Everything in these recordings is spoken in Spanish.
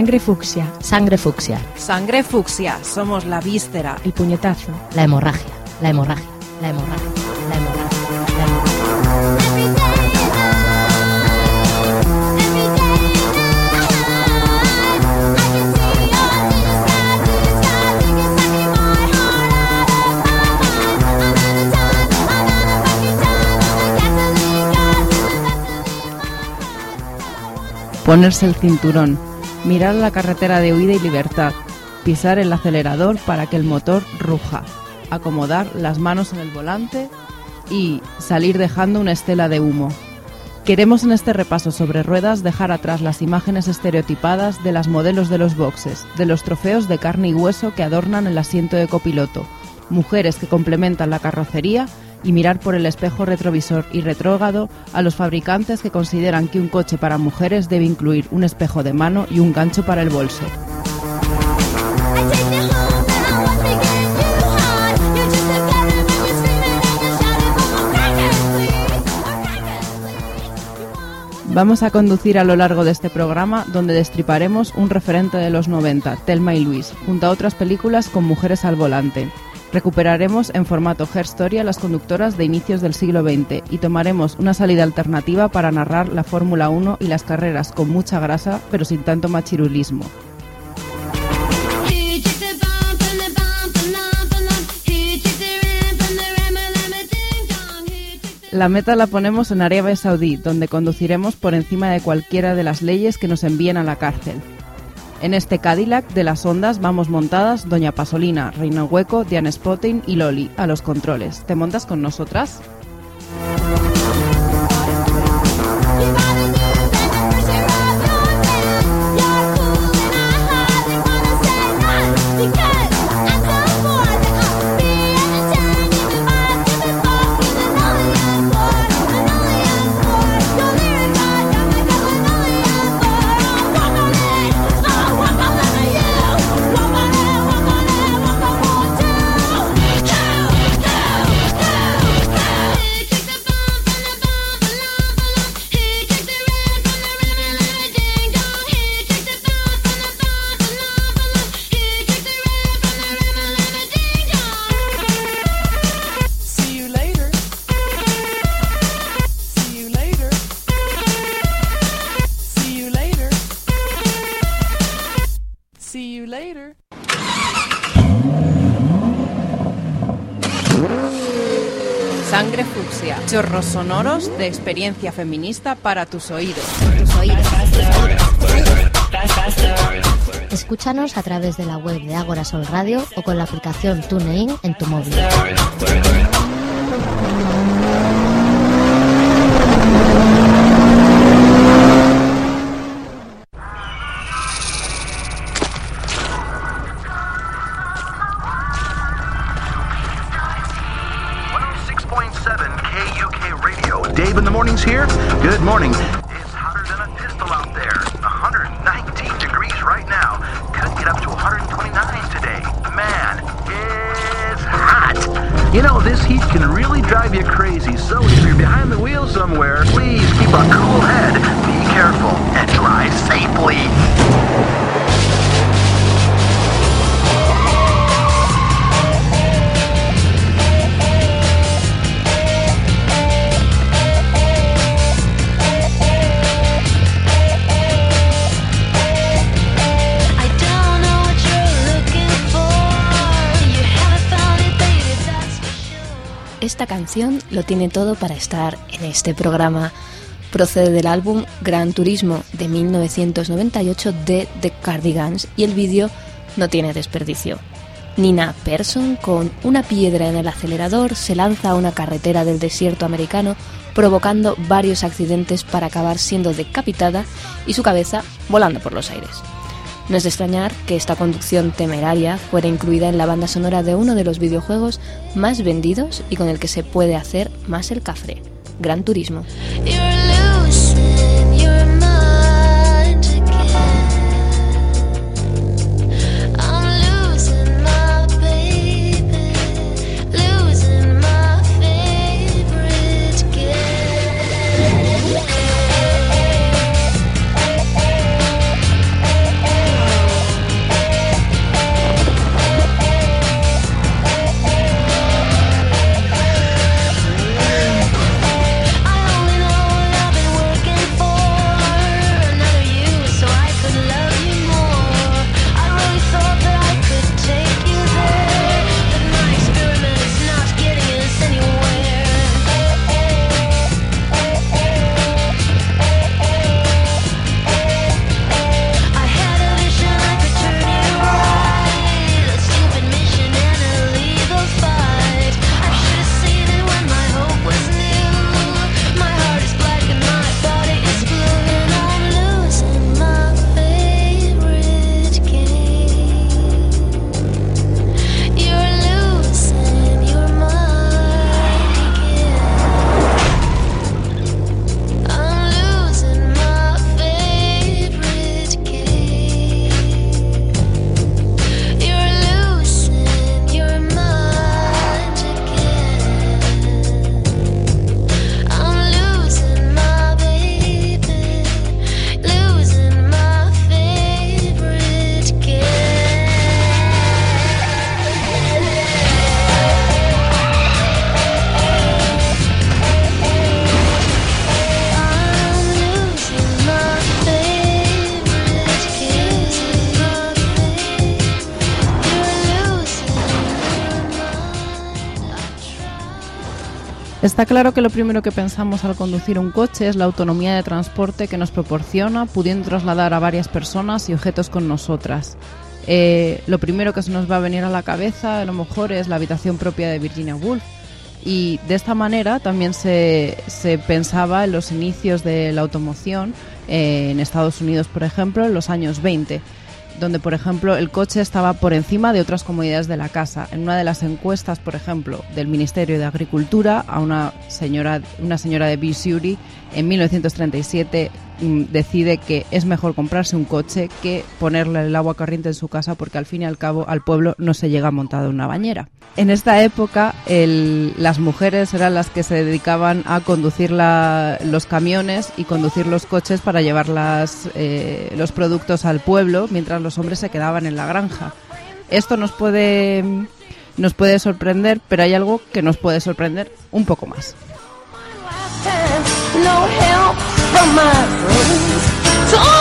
Sangre fucsia. Sangre fucsia. Sangre fucsia. Somos la víscera. El puñetazo. La hemorragia. La hemorragia. La hemorragia. La hemorragia. Ponerse el cinturón, mirar la carretera de huida y libertad, pisar el acelerador para que el motor ruja, acomodar las manos en el volante y salir dejando una estela de humo. Queremos en este repaso sobre ruedas dejar atrás las imágenes estereotipadas de las modelos de los boxes, de los trofeos de carne y hueso que adornan el asiento de copiloto, mujeres que complementan la carrocería y mirar por el espejo retrovisor y retrógrado a los fabricantes que consideran que un coche para mujeres debe incluir un espejo de mano y un gancho para el bolso. Vamos a conducir a lo largo de este programa donde destriparemos un referente de los 90, Telma y Luis, junto a otras películas con mujeres al volante. Recuperaremos en formato Her Story a las conductoras de inicios del siglo XX y tomaremos una salida alternativa para narrar la Fórmula 1 y las carreras con mucha grasa pero sin tanto machirulismo. La meta la ponemos en Arabia Saudí, donde conduciremos por encima de cualquiera de las leyes que nos envíen a la cárcel. En este Cadillac de las ondas vamos montadas Doña Pasolina, Reino Hueco, Diane Spotting y Loli a los controles. ¿Te montas con nosotras? Sonoros de experiencia feminista para tus oídos. Tus oídos. Escúchanos a través de la web de Agora Sol Radio o con la aplicación TuneIn en tu móvil. Esta canción lo tiene todo para estar en este programa. Procede del álbum Gran Turismo de 1998 de The Cardigans y el vídeo no tiene desperdicio. Nina Persson, con una piedra en el acelerador, se lanza a una carretera del desierto americano, provocando varios accidentes para acabar siendo decapitada y su cabeza volando por los aires. No es de extrañar que esta conducción temeraria fuera incluida en la banda sonora de uno de los videojuegos más vendidos y con el que se puede hacer más el cafre, Gran Turismo. Está claro que lo primero que pensamos al conducir un coche es la autonomía de transporte que nos proporciona, pudiendo trasladar a varias personas y objetos con nosotras. Eh, lo primero que se nos va a venir a la cabeza, a lo mejor, es la habitación propia de Virginia Woolf. Y de esta manera también se, pensaba en los inicios de la automoción eh, en Estados Unidos, por ejemplo, en los años 20 donde, por ejemplo, el coche estaba por encima de otras comodidades de la casa. En una de las encuestas, por ejemplo, del Ministerio de Agricultura, a una señora, una señora de Missouri, en 1937 mm, decide que es mejor comprarse un coche que ponerle el agua corriente en su casa porque al fin y al cabo al pueblo no se llega montada una bañera. En esta época las mujeres eran las que se dedicaban a conducir los camiones y conducir los coches para llevar eh, los productos al pueblo mientras los hombres se quedaban en la granja. Esto nos puede, nos puede sorprender, pero hay algo que nos puede sorprender un poco más. Oh?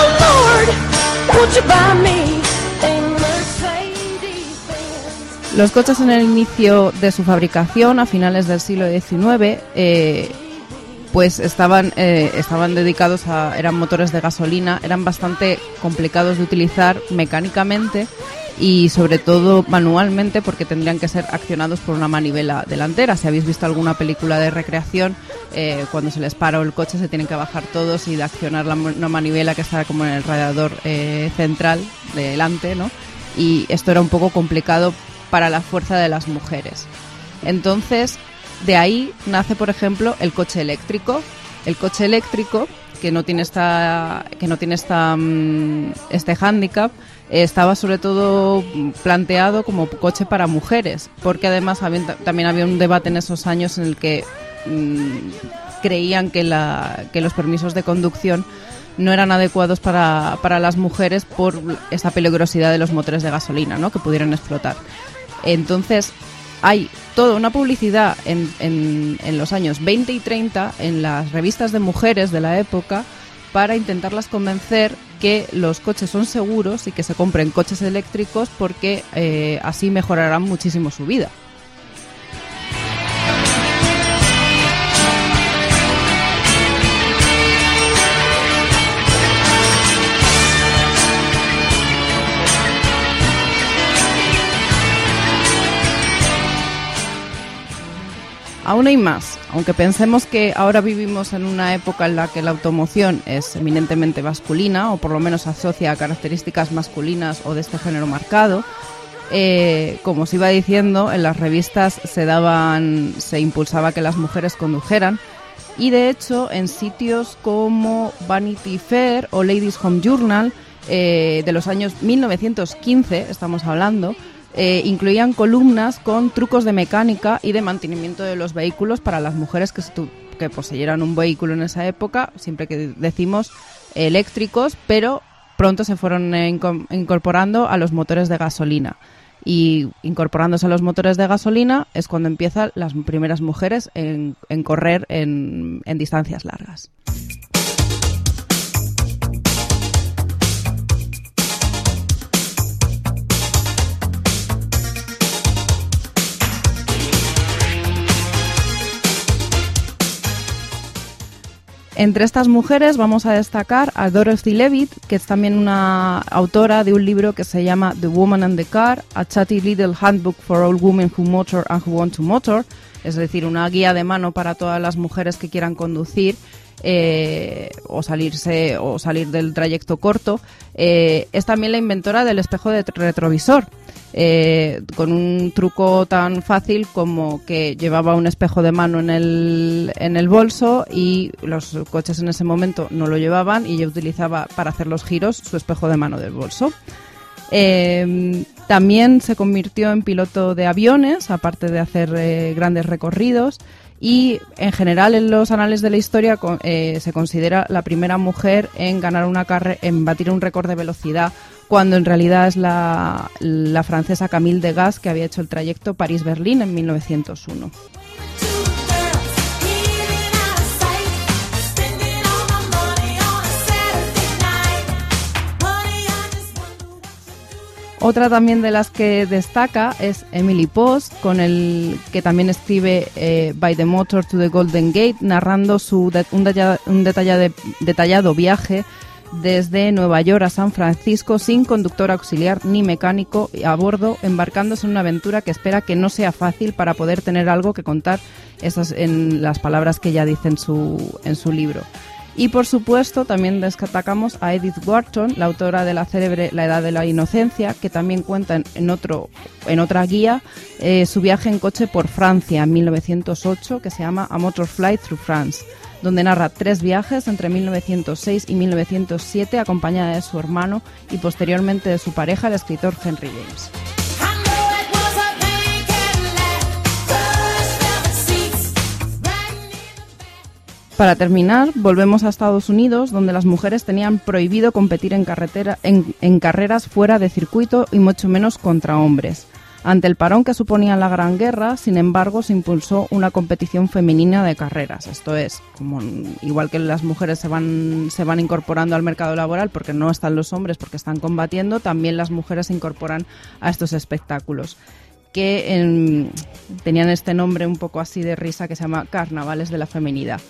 Los coches en el inicio de su fabricación, a finales del siglo XIX, eh, pues estaban, eh, estaban dedicados a. eran motores de gasolina, eran bastante complicados de utilizar mecánicamente y sobre todo manualmente porque tendrían que ser accionados por una manivela delantera. Si habéis visto alguna película de recreación, eh, cuando se les para el coche se tienen que bajar todos y de accionar la, una manivela que está como en el radiador eh, central delante, ¿no? Y esto era un poco complicado para la fuerza de las mujeres. Entonces, de ahí nace, por ejemplo, el coche eléctrico. El coche eléctrico, que no tiene esta, que no tiene esta, mm, este hándicap, estaba sobre todo planteado como coche para mujeres, porque además había- también había un debate en esos años en el que mm, creían que, la, que los permisos de conducción no eran adecuados para, para las mujeres por esa peligrosidad de los motores de gasolina ¿no? que pudieran explotar. Entonces, hay toda una publicidad en, en- en los años 20 y 30 en las revistas de mujeres de la época para intentarlas convencer que los coches son seguros y que se compren coches eléctricos porque eh, así mejorarán muchísimo su vida. Aún hay más. Aunque pensemos que ahora vivimos en una época en la que la automoción es eminentemente masculina, o por lo menos asocia a características masculinas o de este género marcado, eh, como os iba diciendo, en las revistas se daban, se impulsaba que las mujeres condujeran. Y de hecho, en sitios como Vanity Fair o Ladies Home Journal, eh, de los años 1915, estamos hablando, eh, incluían columnas con trucos de mecánica y de mantenimiento de los vehículos para las mujeres que, poseyeran un vehículo en esa época, siempre que decimos eléctricos, pero pronto se fueron inco- incorporando a los motores de gasolina. Y incorporándose a los motores de gasolina es cuando empiezan las primeras mujeres en, correr en distancias largas. Entre estas mujeres vamos a destacar a Dorothy Levitt, que es también una autora de un libro que se llama The Woman and the Car, a chatty little handbook for all women who motor and who want to motor, es decir, una guía de mano para todas las mujeres que quieran conducir eh, o salirse o salir del trayecto corto. Eh, es también la inventora del espejo de retrovisor, eh, con un truco tan fácil como que llevaba un espejo de mano en el, en el bolso y los coches en ese momento no lo llevaban y ella utilizaba para hacer los giros su espejo de mano del bolso. Eh, también se convirtió en piloto de aviones, aparte de hacer grandes recorridos. Y en general en los anales de la historia eh, se considera la primera mujer en ganar una carrera, en batir un récord de velocidad, cuando en realidad es la, la francesa Camille Degas que había hecho el trayecto París-Berlín en 1901. Otra también de las que destaca es Emily Post, con el que también escribe eh, By the Motor to the Golden Gate, narrando su de- un, detalla- un detallade- detallado viaje desde Nueva York a San Francisco sin conductor auxiliar ni mecánico a bordo, embarcándose en una aventura que espera que no sea fácil para poder tener algo que contar esas en las palabras que ella dice en su, en su libro. Y por supuesto también destacamos a Edith Wharton, la autora de la célebre La Edad de la Inocencia, que también cuenta en, otro, en otra guía eh, su viaje en coche por Francia en 1908, que se llama A Motor Flight Through France, donde narra tres viajes entre 1906 y 1907 acompañada de su hermano y posteriormente de su pareja, el escritor Henry James. Para terminar, volvemos a Estados Unidos, donde las mujeres tenían prohibido competir en, carreras fuera de circuito y mucho menos contra hombres. Ante el parón que suponía la Gran Guerra, sin embargo, se impulsó una competición femenina de carreras. Esto es, igual que las mujeres se van, incorporando al mercado laboral porque no están los hombres porque están combatiendo, también las mujeres se incorporan a estos espectáculos que tenían este nombre un poco así de risa que se llama Carnavales de la Feminidad.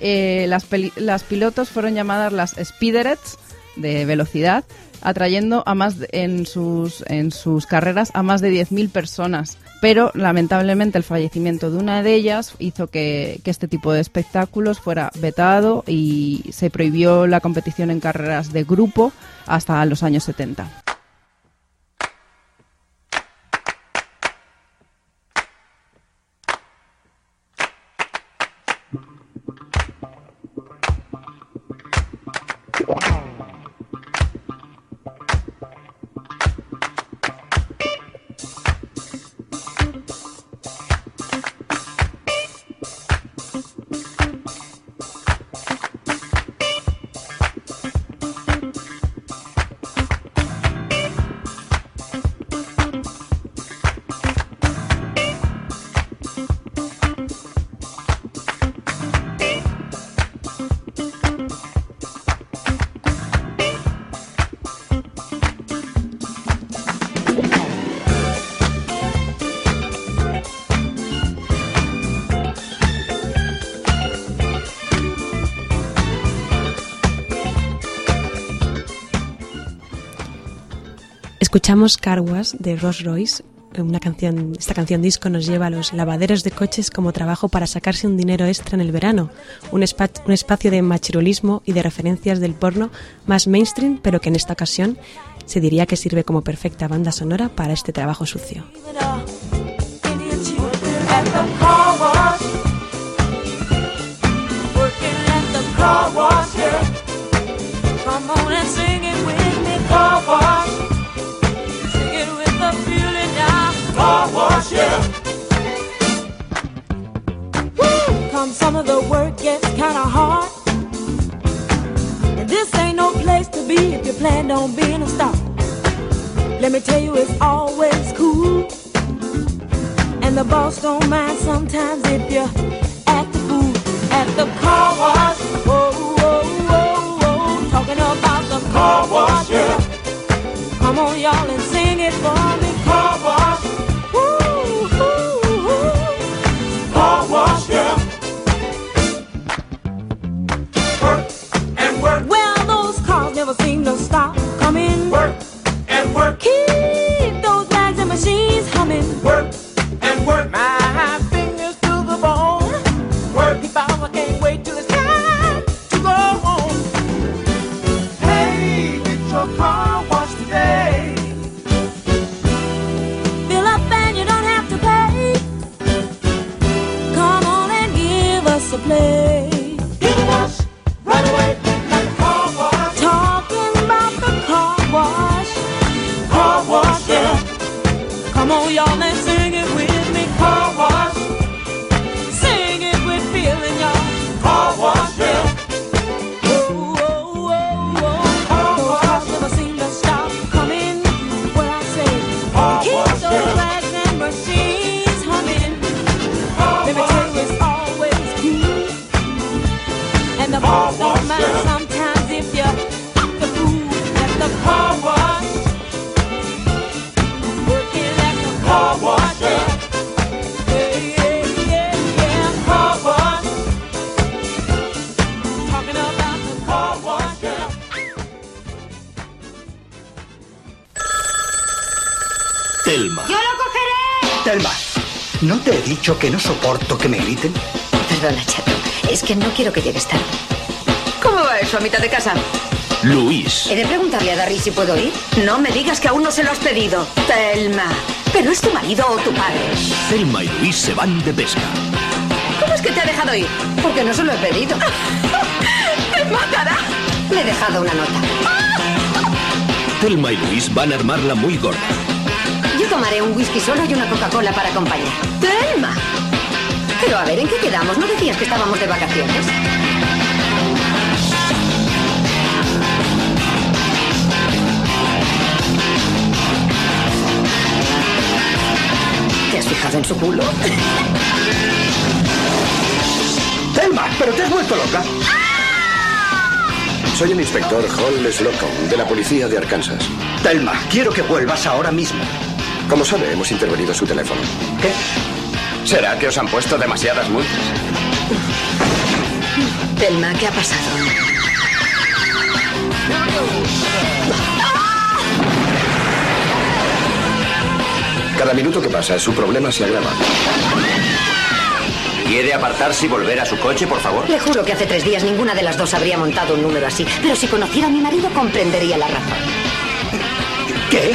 Eh, las, las pilotos fueron llamadas las Speederettes de velocidad, atrayendo a más en sus, en sus carreras a más de 10.000 personas. Pero lamentablemente el fallecimiento de una de ellas hizo que, que este tipo de espectáculos fuera vetado y se prohibió la competición en carreras de grupo hasta los años 70. Escuchamos Car Wash de Rolls Royce. Una canción, esta canción disco nos lleva a los lavaderos de coches como trabajo para sacarse un dinero extra en el verano, un, espa- un espacio de machirulismo y de referencias del porno más mainstream, pero que en esta ocasión se diría que sirve como perfecta banda sonora para este trabajo sucio. car. Wash, yeah. Woo! Come some of the work gets kinda hard. And this ain't no place to be if you plan on being a star. Let me tell you, it's always cool. And the boss don't mind sometimes if you act the fool at the car wash. Whoa. Talking about the car wash, yeah. Come on, y'all, and sing it for ¿no te he dicho que no soporto que me griten? Perdona, chato. Es que no quiero que llegues tarde. ¿Cómo va eso a mitad de casa? Luis. He de preguntarle a Darry si puedo ir. No me digas que aún no se lo has pedido. Telma. ¿Pero es tu marido o tu padre? Telma y Luis se van de pesca. ¿Cómo es que te ha dejado ir? Porque no se lo he pedido. ¡Te matará! Le he dejado una nota. Telma y Luis van a armarla muy gorda. Tomaré un whisky solo y una Coca-Cola para acompañar. ¡Telma! Pero a ver, ¿en qué quedamos? ¿No decías que estábamos de vacaciones? ¿Te has fijado en su culo? Telma, pero te has vuelto loca. Soy el inspector Hall Slocum, de la policía de Arkansas. Telma, quiero que vuelvas ahora mismo. Como sabe, hemos intervenido su teléfono. ¿Qué? ¿Será que os han puesto demasiadas multas? Telma, ¿qué ha pasado? Cada minuto que pasa, su problema se agrava. ¿Quiere apartarse y volver a su coche, por favor? Le juro que hace tres días ninguna de las dos habría montado un número así. Pero si conociera a mi marido, comprendería la razón. ¿Qué?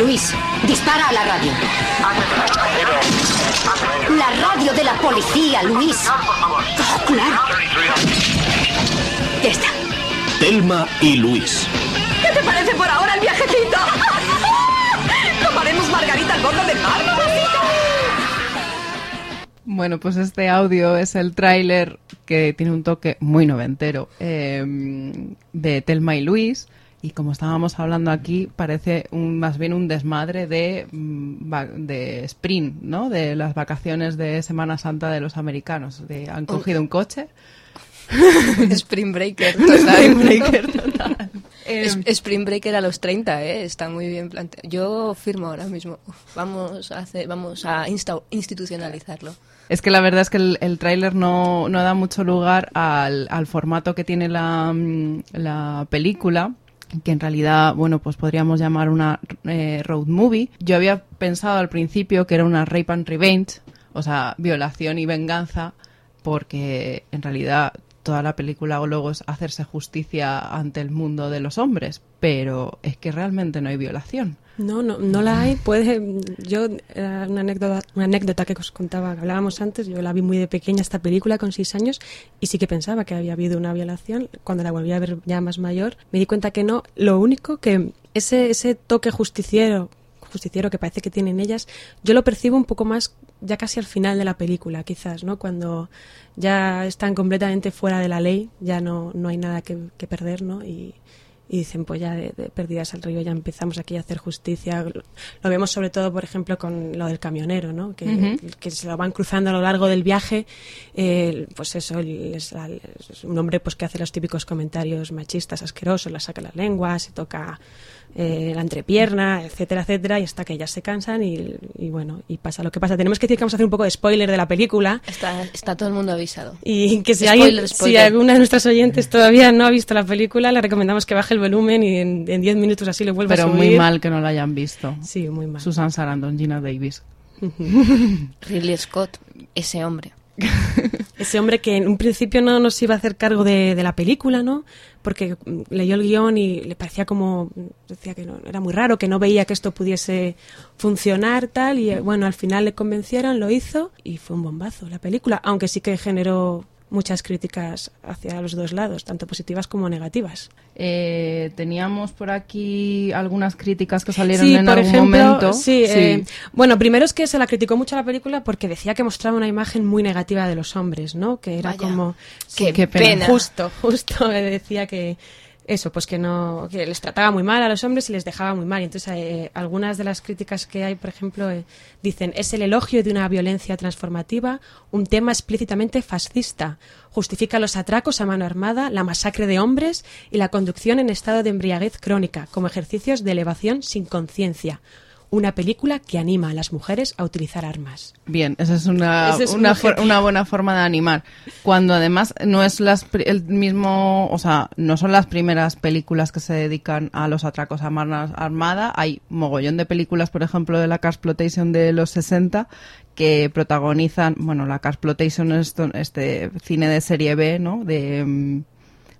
Luis, dispara a la radio. La radio de la policía, Luis. Oh, claro. Ya está. Telma y Luis. ¿Qué te parece por ahora el viajecito? Tomaremos margarita al borde del mar, mamacita. Bueno, pues este audio es el tráiler que tiene un toque muy noventero eh, de Telma y Luis. Y como estábamos hablando aquí, parece un, más bien un desmadre de, mm, de spring, ¿no? De las vacaciones de Semana Santa de los americanos. De, han cogido un coche. Spring Breaker, Spring total. Breaker, total. Es- Spring Breaker a los 30, ¿eh? Está muy bien planteado. Yo firmo ahora mismo. Vamos a hacer, vamos a insta- institucionalizarlo. Es que la verdad es que el, el tráiler no, no da mucho lugar al, al formato que tiene la, mm, la película que en realidad, bueno, pues podríamos llamar una eh, road movie. Yo había pensado al principio que era una rape and revenge, o sea, violación y venganza, porque en realidad toda la película luego es hacerse justicia ante el mundo de los hombres, pero es que realmente no hay violación. No, no, no la hay. Puede, yo, era una anécdota, una anécdota que os contaba, que hablábamos antes, yo la vi muy de pequeña esta película con seis años y sí que pensaba que había habido una violación. Cuando la volví a ver ya más mayor, me di cuenta que no. Lo único que ese, ese toque justiciero, justiciero que parece que tienen ellas, yo lo percibo un poco más ya casi al final de la película, quizás, ¿no? Cuando ya están completamente fuera de la ley, ya no, no hay nada que, que perder, ¿no? Y, y dicen, pues ya de, de perdidas al río ya empezamos aquí a hacer justicia. Lo, vemos sobre todo, por ejemplo, con lo del camionero, ¿no? Que, se lo van cruzando a lo largo del viaje. eh, pues eso, el- es, al- es un hombre pues que hace los típicos comentarios machistas, asquerosos, la saca la lengua, se toca eh, la entrepierna, etcétera, etcétera, y hasta que ya se cansan y, y bueno, y pasa lo que pasa. Tenemos que decir que vamos a hacer un poco de spoiler de la película. Está, está todo el mundo avisado. Y que si, Spoiler, alguien, si spoiler. alguna de nuestras oyentes todavía no ha visto la película, le recomendamos que baje el volumen y en en 10 minutos así le vuelva Pero a subir. muy mal que no la hayan visto. Sí, muy mal. Susan Sarandon, Gina Davis. Ridley Scott, ese hombre. Ese hombre que en un principio no nos iba a hacer cargo de, de la película, ¿no? Porque mm, leyó el guion y le parecía como, decía que no, era muy raro, que no veía que esto pudiese funcionar, tal, y eh, bueno, al final le convencieron, lo hizo y fue un bombazo la película, aunque sí que generó muchas críticas hacia los dos lados, tanto positivas como negativas. Eh, teníamos por aquí algunas críticas que salieron Sí, en por algún ejemplo, momento. sí, eh, bueno, primero es que se la criticó mucho la película porque decía que mostraba una imagen muy negativa de los hombres, ¿no? Que era Vaya, como qué sí, Qué pena. pena. Justo, justo decía que eso, pues que no, que les trataba muy mal a los hombres y les dejaba muy mal. Y entonces, eh, algunas de las críticas que hay, por ejemplo, eh, dicen es el elogio de una violencia transformativa, un tema explícitamente fascista, justifica los atracos a mano armada, la masacre de hombres y la conducción en estado de embriaguez crónica como ejercicios de elevación sin conciencia. Una película que anima a las mujeres a utilizar armas. Bien, esa es una, es una, buena forma de animar. Cuando además no es las, el mismo, o sea, no son las primeras películas que se dedican a los atracos a mano armada. Hay mogollón de películas, por ejemplo, de la Carsploitation de los 60 que protagonizan, bueno, la Carsploitation es este cine de serie B, ¿no? De, mm,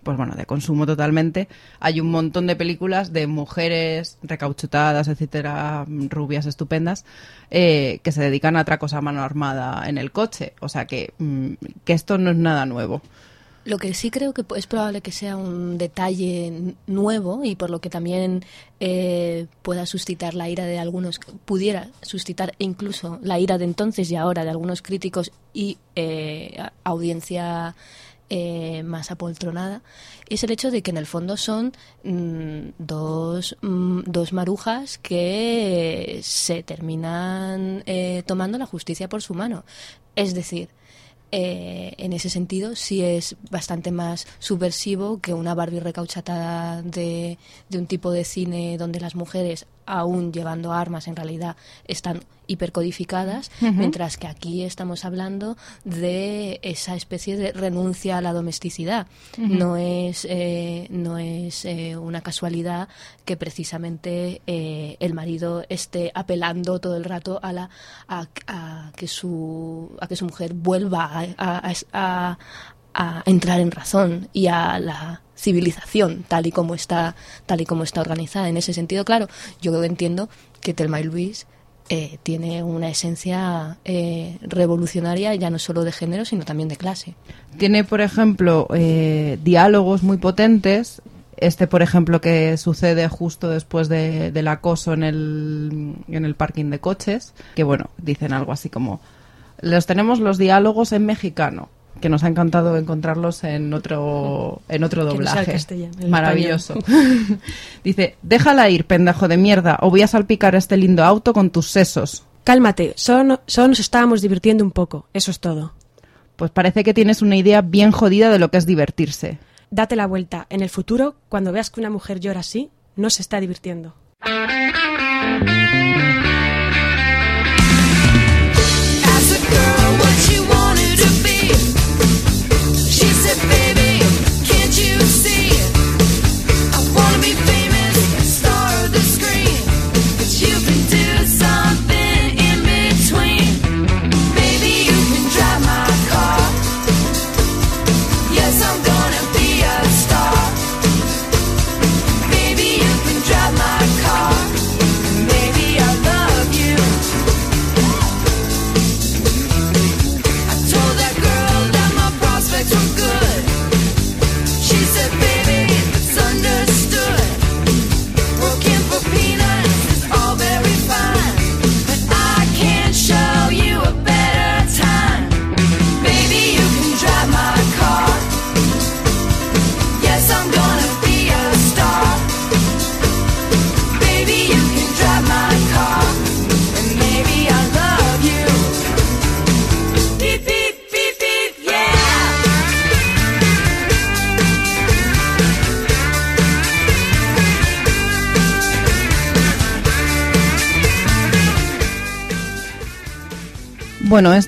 pues bueno, de consumo totalmente. Hay un montón de películas de mujeres recauchutadas, etcétera, rubias estupendas, eh, que se dedican a atracos a mano armada en el coche. O sea que, mm, que esto no es nada nuevo. Lo que sí creo que es probable que sea un detalle nuevo y por lo que también eh, pueda suscitar la ira de algunos, pudiera suscitar incluso la ira de entonces y ahora de algunos críticos y eh, audiencia eh, más apoltronada, es el hecho de que en el fondo son mm, dos, mm, dos marujas que se terminan eh, tomando la justicia por su mano. Es decir, eh, en ese sentido sí es bastante más subversivo que una Barbie recauchatada de, de un tipo de cine donde las mujeres, aún llevando armas, en realidad están hipercodificadas, mientras que aquí estamos hablando de esa especie de renuncia a la domesticidad. No es, eh, no es eh, una casualidad que precisamente eh, el marido esté apelando todo el rato a, la, a, a que, su, a que su mujer vuelva a, a- a- entrar en razón y a la civilización tal y como está tal y como está organizada en ese sentido. Claro yo entiendo que Telma y Luis eh, tiene una esencia eh, revolucionaria ya no solo de género sino también de clase. Tiene, por ejemplo, eh, diálogos muy potentes. Este, por ejemplo, que sucede justo después de- del acoso en el, en el parking de coches, que bueno, dicen algo así como, los tenemos los diálogos en mexicano, que nos ha encantado encontrarlos en otro, en otro no doblaje. Maravilloso. Dice, déjala ir, pendejo de mierda, o voy a salpicar este lindo auto con tus sesos. Cálmate, solo, solo nos estábamos divirtiendo un poco, eso es todo. Pues parece que tienes una idea bien jodida de lo que es divertirse. Date la vuelta. En el futuro, cuando veas que una mujer llora así, no se está divirtiendo.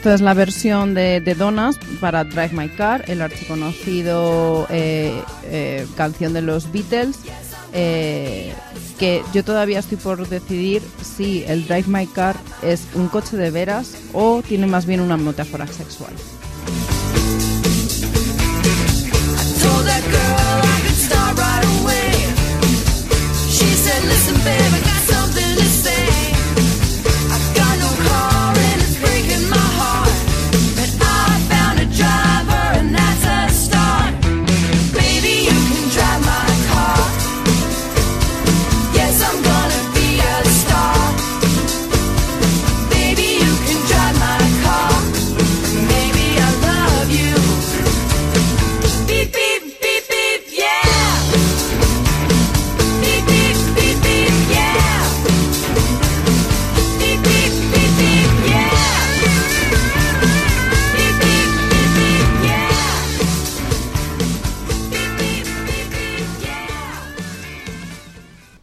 Esta es la versión de, de Donas para Drive My Car, el archiconocido eh, eh, canción de los Beatles, eh, que yo todavía estoy por decidir si el Drive My Car es un coche de veras o tiene más bien una metáfora sexual.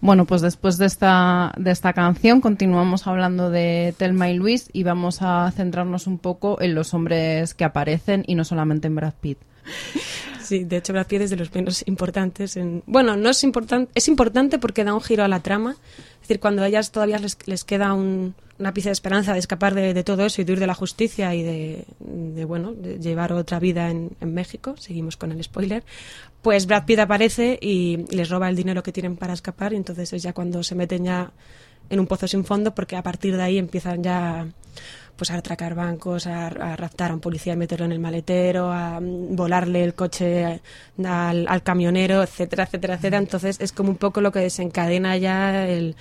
Bueno, pues después de esta, de esta canción continuamos hablando de Telma y Luis y vamos a centrarnos un poco en los hombres que aparecen y no solamente en Brad Pitt. Sí, de hecho Brad Pitt es de los menos importantes. En... Bueno, no es importante, es importante porque da un giro a la trama. Es decir, cuando a ellas todavía les, les queda un- una pieza de esperanza de escapar de, todo eso y de huir de la justicia y de, de, bueno, llevar otra vida en, en México, seguimos con el spoiler, pues Brad Pitt aparece y les roba el dinero que tienen para escapar y entonces es ya cuando se meten ya en un pozo sin fondo porque a partir de ahí empiezan ya pues a atracar bancos, a, a raptar a un policía y meterlo en el maletero, a mm, volarle el coche al, al camionero, etcétera, etcétera, etcétera. Entonces es como un poco lo que desencadena ya el,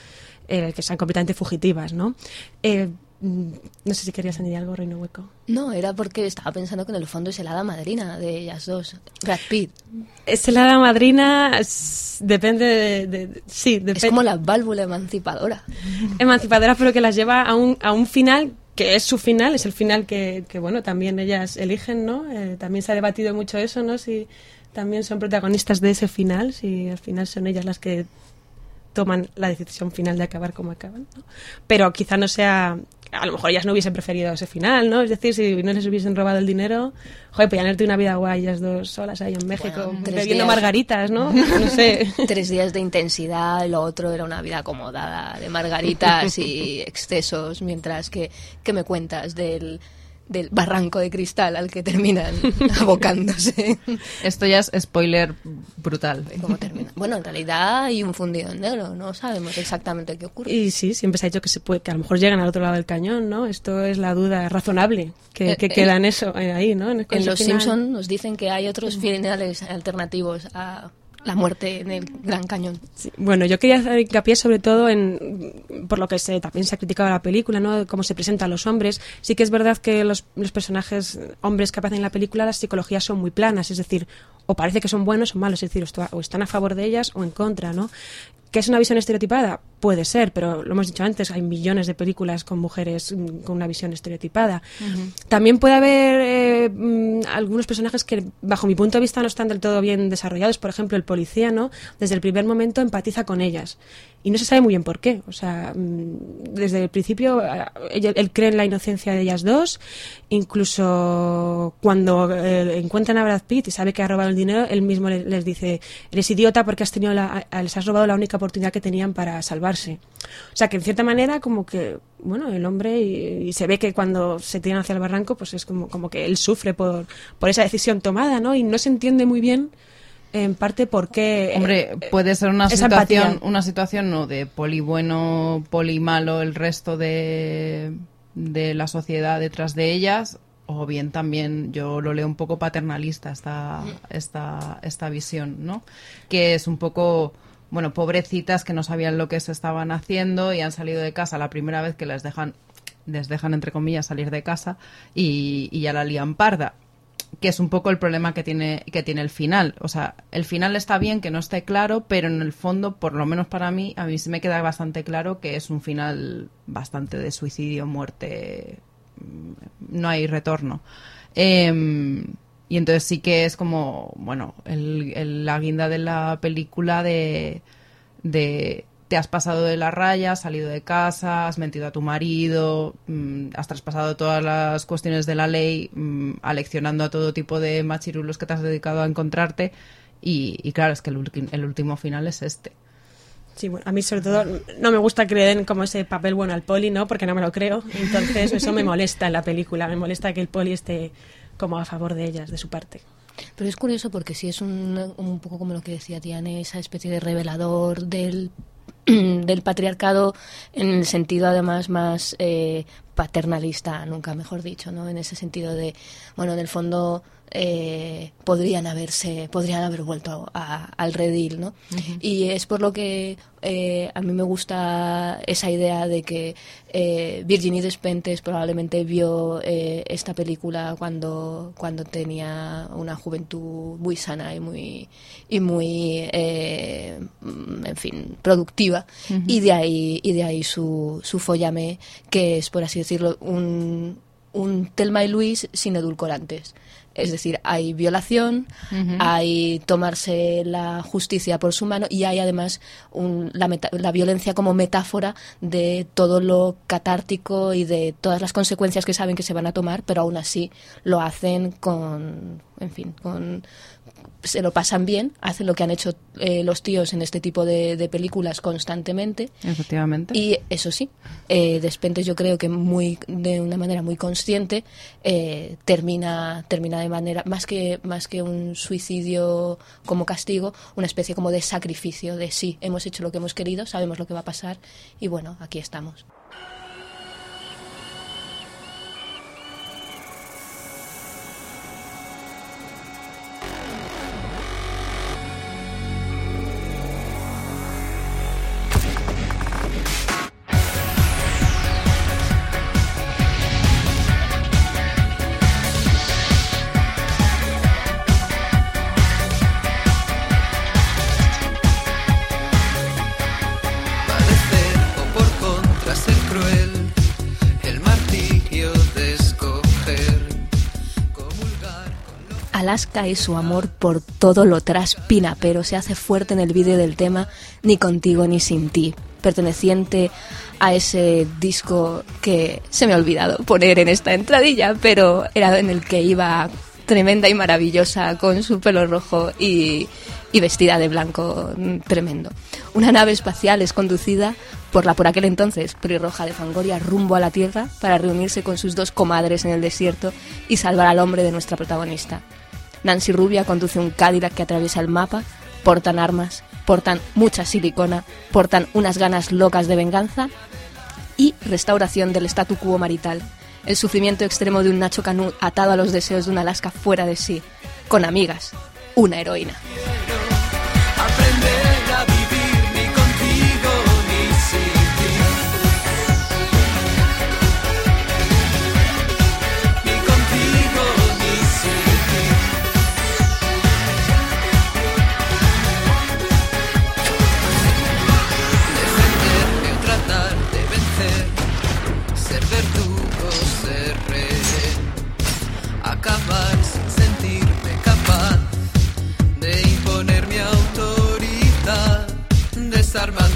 el que sean completamente fugitivas, ¿no? Eh, mm, no sé si querías añadir algo, Reino Hueco. No, era porque estaba pensando que en el fondo es el hada madrina de ellas dos, Brad Pitt. Es el hada madrina, depende de... de- de- sí, depende. Es como la válvula emancipadora. emancipadora, pero que las lleva a un, a un final que es su final, es el final que, que, bueno, también ellas eligen, ¿no? Eh, también se ha debatido mucho eso, ¿no? Si también son protagonistas de ese final, si al final son ellas las que toman la decisión final de acabar como acaban, ¿no? Pero quizá no sea... A lo mejor ellas no hubiesen preferido ese final, ¿no? Es decir, si no les hubiesen robado el dinero, joder, podían haber tenido una vida guay ellas dos solas ahí en México, Bueno, bebiendo días. margaritas, ¿no? No sé. Tres días de intensidad, lo otro era una vida acomodada de margaritas y excesos, mientras que, ¿qué me cuentas del, del barranco de cristal al que terminan abocándose? Esto ya es spoiler brutal. ¿Cómo termina? Bueno, en realidad hay un fundido en negro, no sabemos exactamente qué ocurre. Y sí, siempre se ha dicho que se puede, que a lo mejor llegan al otro lado del cañón, ¿no? Esto es la duda razonable que, Eh, que eh, queda en eso, eh, ahí, ¿no? En, En Los final. Simpson nos dicen que hay otros finales alternativos a la muerte en el Gran Cañón. Bueno, yo quería hacer hincapié sobre todo en, por lo que se, también se ha criticado la película, ¿no? Cómo se presentan los hombres. Sí que es verdad que los, personajes hombres que aparecen en la película, las psicologías son muy planas, es decir, o parece que son buenos o malos, es decir, o están a favor de ellas o en contra, ¿no? ¿Que es una visión estereotipada? Puede ser, pero lo hemos dicho antes, hay millones de películas con mujeres mm, con una visión estereotipada. También puede haber eh, mm, algunos personajes que, bajo mi punto de vista, no están del todo bien desarrollados. Por ejemplo, el policía, ¿no? Desde el primer momento empatiza con ellas. Y no se sabe muy bien por qué. O sea, mm, desde el principio, eh, él cree en la inocencia de ellas dos. Incluso cuando eh, encuentran a Brad Pitt y sabe que ha robado el dinero, él mismo le- les dice: Eres idiota porque has, tenido la, les has robado la única oportunidad que tenían para O sea, que en cierta manera, como que, bueno, el hombre, y, y se ve que cuando se tiran hacia el barranco, pues es como, como que él sufre por, por esa decisión tomada, ¿no? Y no se entiende muy bien, en parte, por qué. Hombre, eh, puede ser una situación, empatía. una situación no de poli bueno, poli malo el resto de, de la sociedad detrás de ellas, o bien también yo lo leo un poco paternalista esta, esta, esta visión, ¿no? Que es un poco, bueno, pobrecitas que no sabían lo que se estaban haciendo y han salido de casa la primera vez que les dejan, les dejan entre comillas salir de casa y, ya la lían parda que es un poco el problema que tiene que tiene el final. O sea, el final está bien que no esté claro, pero en el fondo, por lo menos para mí, a mí sí me queda bastante claro que es un final bastante de suicidio, muerte, mm, no hay retorno. Em, y entonces sí que es como, bueno, el, la guinda de la película de, te has pasado de la raya, has salido de casa, has mentido a tu marido, mm, has traspasado todas las cuestiones de la ley, mm, aleccionando a todo tipo de machirulos que te has dedicado a encontrarte. Y, y claro, es que el, el último final es este. Sí, bueno, a mí sobre todo no me gusta creer en como ese papel bueno al poli, ¿no? Porque no me lo creo. Entonces eso me molesta en la película. Me molesta que el poli esté como a favor de ellas, de su parte. Pero es curioso porque sí es un, un poco como lo que decía Tiane, esa especie de revelador del, del patriarcado en el sentido además más eh, paternalista, nunca mejor dicho, ¿no? En ese sentido de, bueno, en el fondo eh, podrían haberse, podrían haber vuelto a- al redil, ¿no? Y es por lo que eh, a mí me gusta esa idea de que eh, Virginie Despentes probablemente vio eh, esta película cuando, cuando tenía una juventud muy sana y muy, y muy eh, en fin, productiva. Y de ahí, y de ahí su, su follame, que es, por así decirlo, un, un Telma y Luis sin edulcorantes. Es decir, hay violación, hay tomarse la justicia por su mano y hay además un- la, meta- la violencia como metáfora de todo lo catártico y de todas las consecuencias que saben que se van a tomar, pero aún así lo hacen con, en fin, con se lo pasan bien, hacen lo que han hecho eh, los tíos en este tipo de, de películas constantemente Efectivamente. y eso sí, eh, Despentes yo creo que muy de una manera muy consciente eh, termina termina de manera más que más que un suicidio como castigo, una especie como de sacrificio de sí, hemos hecho lo que hemos querido, sabemos lo que va a pasar y bueno, aquí estamos. Alaska y su amor por todo lo traspina, pero se hace fuerte en el vídeo del tema Ni contigo ni sin ti, perteneciente a ese disco que se me ha olvidado poner en esta entradilla, pero era en el que iba tremenda y maravillosa con su pelo rojo y, vestida de blanco mm, tremendo. Una nave espacial es conducida por la por aquel entonces pelirroja de Fangoria rumbo a la Tierra para reunirse con sus dos comadres en el desierto y salvar al hombre de nuestra protagonista. Nancy Rubia conduce un Cadillac que atraviesa el mapa, portan armas, portan mucha silicona, portan unas ganas locas de venganza y restauración del statu quo marital, el sufrimiento extremo de un Nacho Canut atado a los deseos de una Alaska fuera de sí, con amigas, una heroína. göstermez.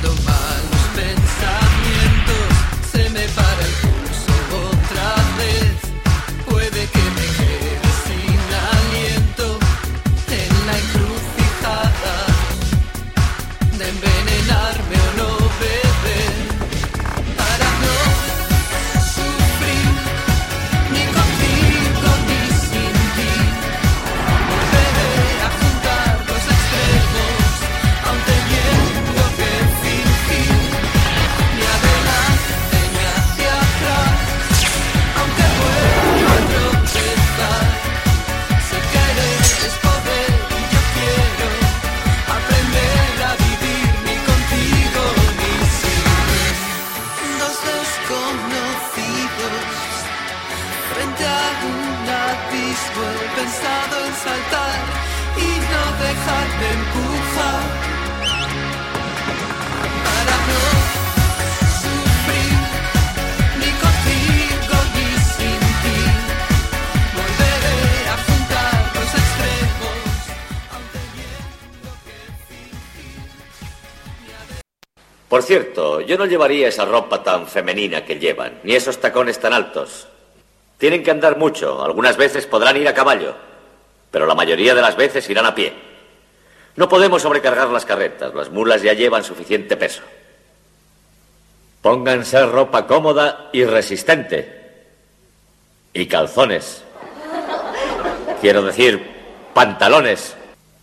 Por cierto, yo no llevaría esa ropa tan femenina que llevan, ni esos tacones tan altos. Tienen que andar mucho, algunas veces podrán ir a caballo, pero la mayoría de las veces irán a pie. No podemos sobrecargar las carretas, las mulas ya llevan suficiente peso. Pónganse ropa cómoda y resistente. Y calzones. Quiero decir, pantalones.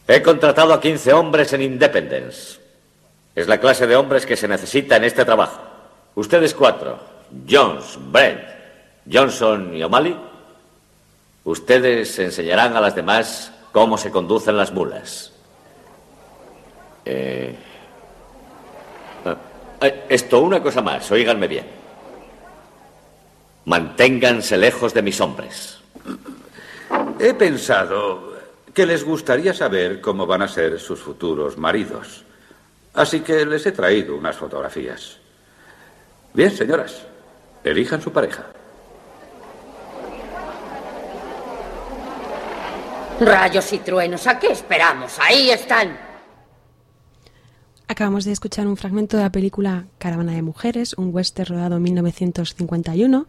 He contratado a 15 hombres en Independence. Es la clase de hombres que se necesita en este trabajo. Ustedes cuatro, Jones, Brent, Johnson y O'Malley, ustedes enseñarán a las demás cómo se conducen las mulas. Eh, ah, eh, esto, una cosa más, oíganme bien. Manténganse lejos de mis hombres. He pensado que les gustaría saber cómo van a ser sus futuros maridos. Así que les he traído unas fotografías. Bien, señoras, elijan su pareja. Rayos y truenos, ¿a qué esperamos? Ahí están. Acabamos de escuchar un fragmento de la película Caravana de Mujeres, un western rodado en 1951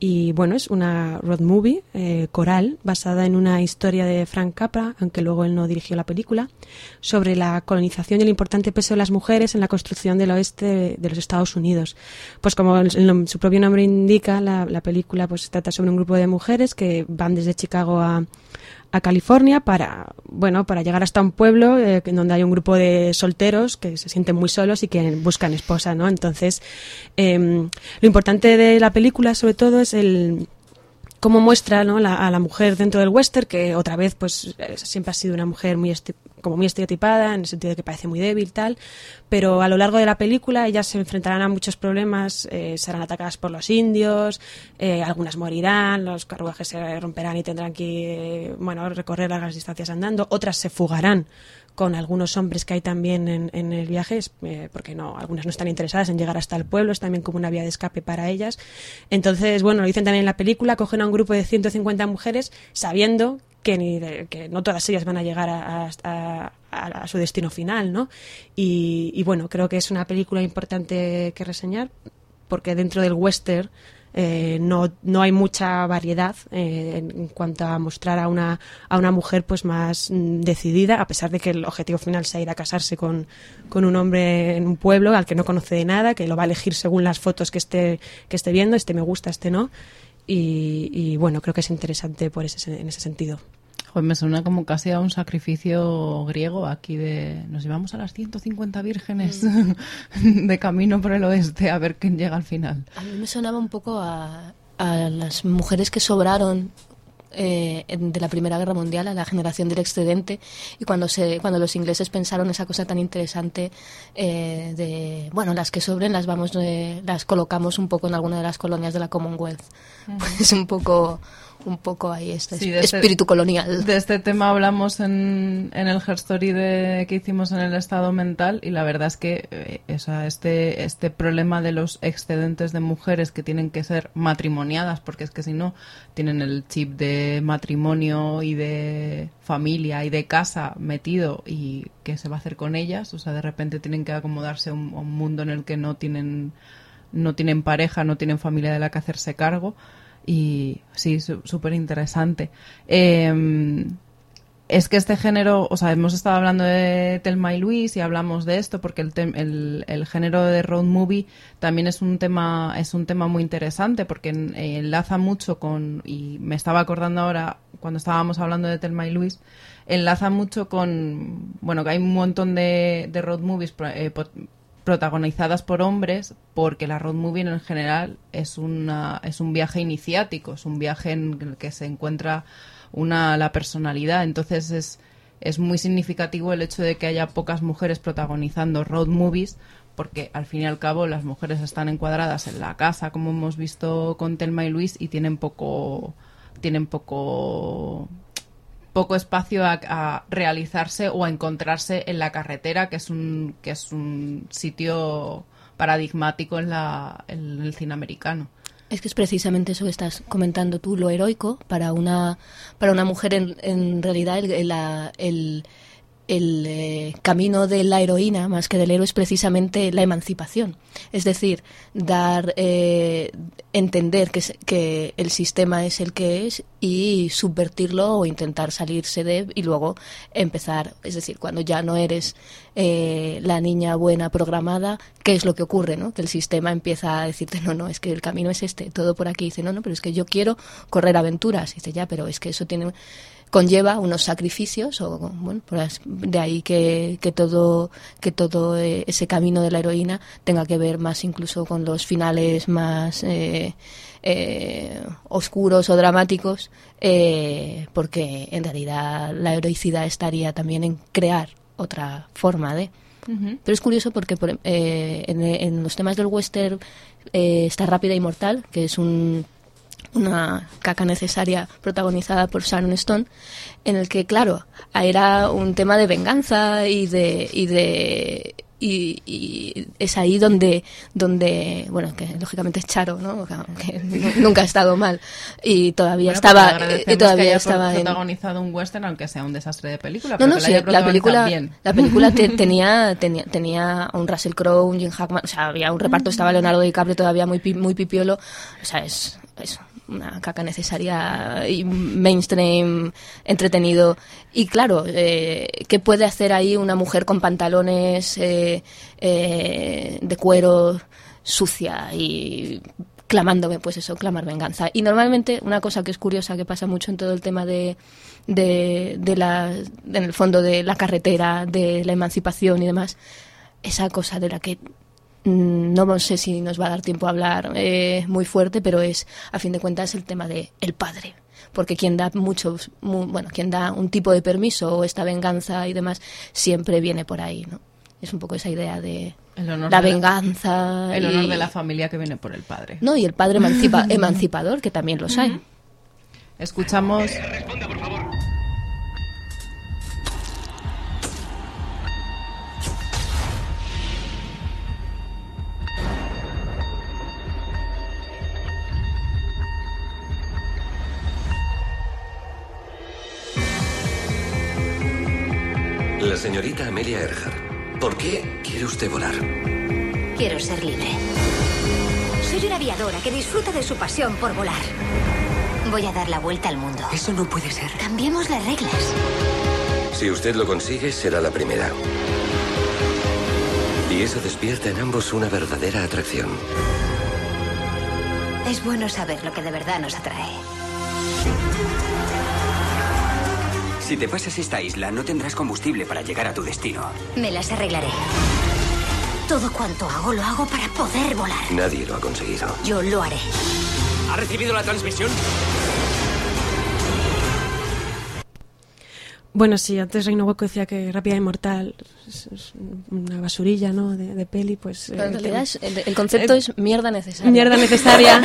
y bueno, es una road movie eh, coral basada en una historia de Frank Capra, aunque luego él no dirigió la película, sobre la colonización y el importante peso de las mujeres en la construcción del oeste de, los Estados Unidos. Pues como el- su propio nombre indica, la, la película pues trata sobre un grupo de mujeres que van desde Chicago a, a California para bueno para llegar hasta un pueblo eh, donde hay un grupo de solteros que se sienten muy solos y que buscan esposa no entonces em, lo importante de la película sobre todo es el cómo muestra ¿no? a la mujer dentro del western que otra vez pues eh, siempre ha sido una mujer muy como muy estereotipada en el sentido de que parece muy débil tal pero a lo largo de la película ellas se enfrentarán a muchos problemas eh, serán atacadas por los indios eh, algunas morirán los carruajes se romperán y tendrán que bueno recorrer largas distancias andando otras se fugarán con algunos hombres que hay también en, el viaje, eh, porque no, algunas no están interesadas en llegar hasta el pueblo, es también como una vía de escape para ellas. Entonces, bueno, lo dicen también en la película, cogen a un grupo de 150 mujeres sabiendo que, ni de- que no todas ellas van a llegar a, su destino final, ¿no? Y, y bueno, creo que es una película importante que reseñar, porque dentro del western eh, no, no hay mucha variedad eh, en, en cuanto a mostrar a una, a una mujer pues más mm, decidida, a pesar de que el objetivo final sea ir a casarse con, con un hombre en un pueblo al que no conoce de nada, que lo va a elegir según las fotos que esté, que esté viendo, este me gusta, este no. Y, y, bueno, creo que es interesante por ese, en ese sentido. Joder, me suena como casi a un sacrificio griego aquí de nos llevamos a las 150 vírgenes de camino por el oeste a ver quién llega al final. A mí me sonaba un poco a, a las mujeres que sobraron eh, de la Primera Guerra Mundial, a la generación del excedente, y cuando, se, cuando los ingleses pensaron esa cosa tan interesante eh, de, bueno, las que sobren las vamos, eh, las colocamos un poco en alguna de las colonias de la Commonwealth. Pues un poco, un poco ahí este Sí, este- espíritu colonial. De este tema hablamos en, en el Herstory de, que hicimos en el estado mental y la verdad es que eh, o sea, este, este problema de los excedentes de mujeres que tienen que ser matrimoniadas, porque es que si no tienen el chip de matrimonio y de familia y de casa metido y qué se va a hacer con ellas, o sea, de repente tienen que acomodarse a un, a un mundo en el que no tienen no tienen pareja, no tienen familia de la que hacerse cargo y sí, súper interesante. Eh, es que este género, o sea, hemos estado hablando de Telma y Luis y hablamos de esto porque el, el, el género de road movie también es un tema es un tema muy interesante porque eh, enlaza mucho con y me estaba acordando ahora cuando estábamos hablando de Telma y Luis enlaza mucho con bueno que hay un montón de, de road movies eh, protagonizadas por hombres porque la road movie en general es una es un viaje iniciático es un viaje en el que se encuentra una la personalidad. Entonces es es muy significativo el hecho de que haya pocas mujeres protagonizando road movies porque al fin y al cabo las mujeres están encuadradas en la casa como hemos visto con Telma y Luis y tienen poco tienen poco poco espacio a, realizarse o a encontrarse en la carretera, que es un, que es un sitio paradigmático en, la, en el cine americano. Es que es precisamente eso que estás comentando tú, lo heroico para una para una mujer en, en realidad el, el- eh, camino de la heroína más que del héroe es precisamente la emancipación. Es decir, dar eh, entender que, que el sistema es el que es y subvertirlo o intentar salirse de y luego empezar. Es decir, cuando ya no eres eh, la niña buena programada, ¿qué es lo que ocurre? ¿no? Que el sistema empieza a decirte, no, no, es que el camino es este, todo por aquí. dice, no, no, pero es que yo quiero correr aventuras. dice, ya, pero es que eso tiene conlleva unos sacrificios o bueno pues de ahí que, que todo que todo eh, ese camino de la heroína tenga que ver más incluso con los finales más eh, eh, oscuros o dramáticos eh, porque en realidad la heroicidad estaría también en crear otra forma de. Pero es curioso porque por- eh, en, en los temas del western está Rápida y Mortal, que es un, una caca necesaria protagonizada por Sharon Stone, en el que, claro, era un tema de venganza y de, y de, y, y es ahí donde, donde, bueno, que lógicamente es Charo, ¿no? Que nu- nunca ha estado mal y todavía Bueno, pues estaba, agradecemos y todavía que haya estaba en, protagonizado un western, aunque sea un desastre de película. no, pero no, que sí, haya la película, bien. la película te- tenía, tenía, tenía un Russell Crowe, un Jim Hackman, o sea, había un reparto, estaba Leonardo DiCaprio todavía muy, muy pipiolo, o sea, es, es una caca necesaria y mainstream entretenido. Y claro, eh, ¿qué puede hacer ahí una mujer con pantalones eh, eh, de cuero sucia y clamándome, pues eso, clamar venganza. Y normalmente una cosa que es curiosa, que pasa mucho en todo el tema de, de, de la, en el fondo de la carretera, de la emancipación y demás, esa cosa de la que no sé si nos va a dar tiempo a hablar eh, muy fuerte, pero es, a fin de cuentas, el tema de el padre. Porque quien da muchos, mu- bueno, quien da un tipo de permiso o esta venganza y demás, siempre viene por ahí, ¿no? Es un poco esa idea de la de venganza. El honor y- de la familia que viene por el padre. no, y el padre emancipa- emancipador, que también los hay. Escuchamos. La señorita Amelia Earhart. ¿Por qué quiere usted volar? Quiero ser libre. Soy una aviadora que disfruta de su pasión por volar. Voy a dar la vuelta al mundo. Eso no puede ser. Cambiemos las reglas. Si usted lo consigue, será la primera. Y eso despierta en ambos una verdadera atracción. Es bueno saber lo que de verdad nos atrae. Si te pasas esta isla, no tendrás combustible para llegar a tu destino. Me las arreglaré. Todo cuanto hago, lo hago para poder volar. Nadie lo ha conseguido. Yo lo haré. ¿Ha recibido la transmisión? Bueno, sí, antes Reino Hueco decía que Rápida y Mortal es, es una basurilla, ¿no? De, de peli, pues... Pero en eh, realidad es- el, el concepto eh, es mierda necesaria. Mierda necesaria.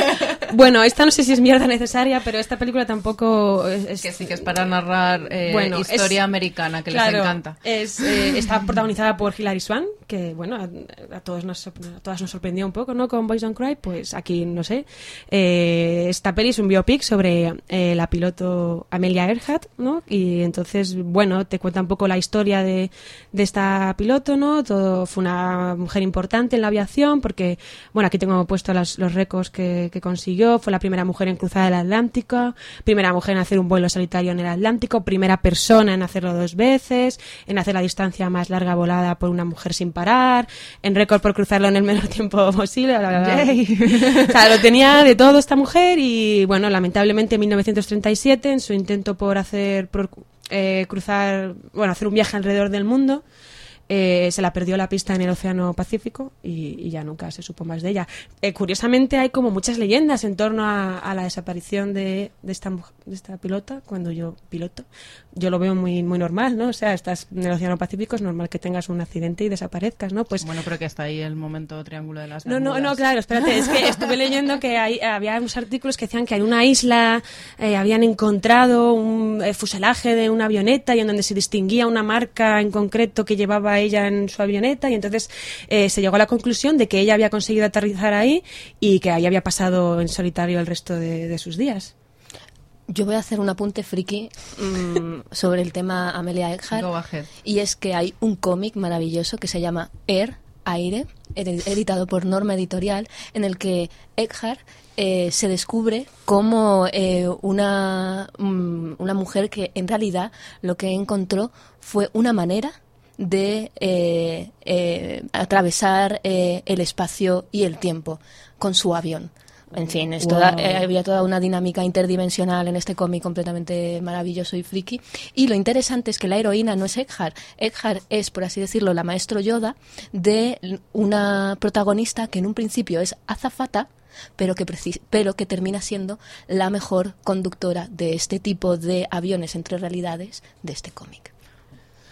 bueno, esta no sé si es mierda necesaria, pero esta película tampoco es... es- Que sí que es para narrar eh, Bueno, historia es- americana, que claro, les encanta. Es, eh, está protagonizada por Hilary Swank, que bueno, a, a todos nos, a todas nos sorprendió un poco, ¿no? Con Boys Don't Cry, pues aquí no sé. Eh, esta peli es un biopic sobre eh, la piloto Amelia Earhart, ¿no? Y entonces, bueno, te cuenta un poco la historia de, de esta piloto, ¿no? Todo fue una mujer importante en la aviación, porque, bueno, aquí tengo puesto las- los récords que, que consiguió. Fue la primera mujer en cruzar el Atlántico, primera mujer en hacer un vuelo solitario en el Atlántico, primera persona en hacerlo dos veces, en hacer la distancia más larga volada por una mujer sin parar, en récord por cruzarlo en el menor tiempo posible. bla, bla, bla. O sea, lo tenía de todo esta mujer y, bueno, lamentablemente en 1937, en su intento por hacer, por, eh, cruzar, bueno, hacer un viaje alrededor del mundo, eh, se la perdió la pista en el Océano Pacífico y, y ya nunca se supo más de ella. Eh, curiosamente hay como muchas leyendas en torno a, la desaparición de, esta de esta pilota cuando yo piloto. Yo lo veo muy muy normal, ¿no? O sea, estás en el Océano Pacífico, es normal que tengas un accidente y desaparezcas, ¿no? Pues Bueno, pero que está ahí el momento triángulo de las no, no, no, claro, espérate, es que estuve leyendo que hay, había unos artículos que decían que en una isla eh, habían encontrado un eh, fuselaje de una avioneta y en donde se distinguía una marca en concreto que llevaba ella en su avioneta y entonces eh, se llegó a la conclusión de que ella había conseguido aterrizar ahí y que ahí había pasado en solitario el resto de, de sus días. Yo voy a hacer un apunte friki mm, sobre el tema Amelia Earhart. Y es que hay un cómic maravilloso que se llama Air, Aire, ed- editado por Norma Editorial, en el que Eckhart eh, se descubre como eh, una, mm, una mujer que en realidad lo que encontró fue una manera de eh, eh, atravesar eh, el espacio y el tiempo con su avión. En fin, es toda- eh, había toda una dinámica interdimensional en este cómic completamente maravilloso y friki. Y lo interesante es que la heroína no es Eckhart. Eckhart es, por así decirlo, la maestro Yoda de una protagonista que en un principio es azafata, pero que, preci- pero que termina siendo la mejor conductora de este tipo de aviones entre realidades de este cómic.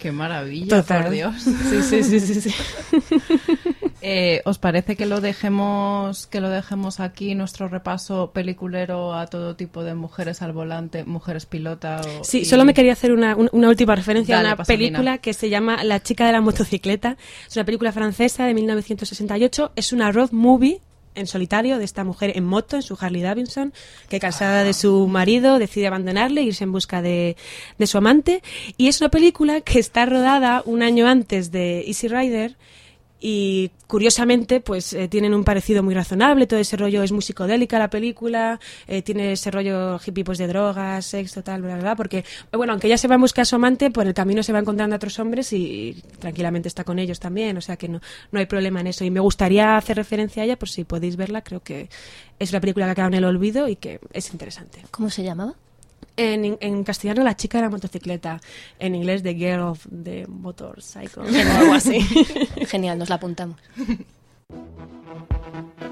Qué maravilla, Total. por Dios. Sí, sí, sí, sí, sí. Eh, ¿Os parece que lo dejemos que lo dejemos aquí nuestro repaso peliculero a todo tipo de mujeres al volante, mujeres pilota? O, Sí, y- solo me quería hacer una, un- una última referencia Dale, a una película que se llama La chica de la motocicleta. Es una película francesa de 1968. Es una road movie en solitario de esta mujer en moto, en su Harley Davidson, que cansada de su marido decide abandonarle e irse en busca de, de su amante. Y es una película que está rodada un año antes de Easy Rider y curiosamente pues eh, tienen un parecido muy razonable todo ese rollo es muy psicodélica la película eh, tiene ese rollo hippie pues de drogas sexo tal bla bla bla porque bueno aunque ella se va en busca de su amante por el camino se va encontrando a otros hombres y, tranquilamente está con ellos también o sea que no, no hay problema en eso y me gustaría hacer referencia a ella por si podéis verla creo que es una película que quedado en el olvido y que es interesante ¿Cómo se llamaba? En, en castellano La chica de la motocicleta en inglés The Girl of the Motorcycle o algo así Genial, nos la apuntamos.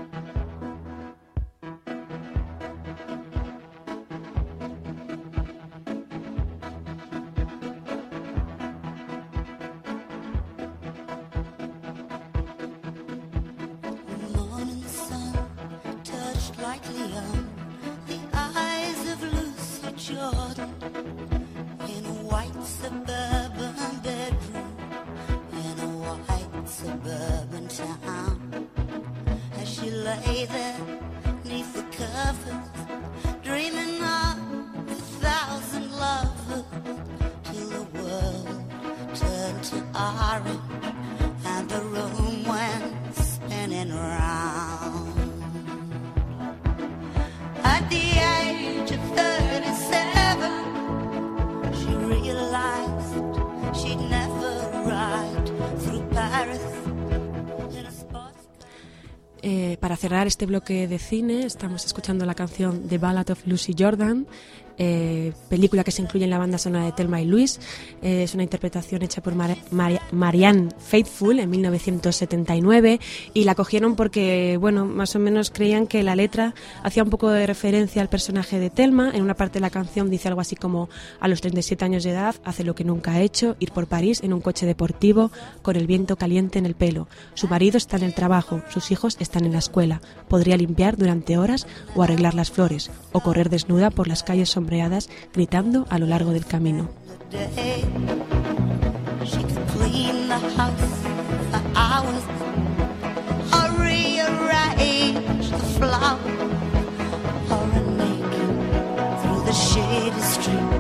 in a white suburban bedroom in a white suburban town. As she lay there cerrar este bloque de cine, estamos escuchando la canción The Ballad of Lucy Jordan, eh, película que se incluye en la banda sonora de Telma y Luis. Eh, es una interpretación hecha por Mar- Mari- Marianne Faithfull en 1979 y la cogieron porque, bueno, más o menos creían que la letra hacía un poco de referencia al personaje de Telma. En una parte de la canción dice algo así como: A los 37 años de edad hace lo que nunca ha hecho, ir por París en un coche deportivo con el viento caliente en el pelo. Su marido está en el trabajo, sus hijos están en la escuela. Podría limpiar durante horas o arreglar las flores o correr desnuda por las calles gritando a lo largo del camino. day. She could clean the house for hours or rearrange the flowers or run naked through the shady street,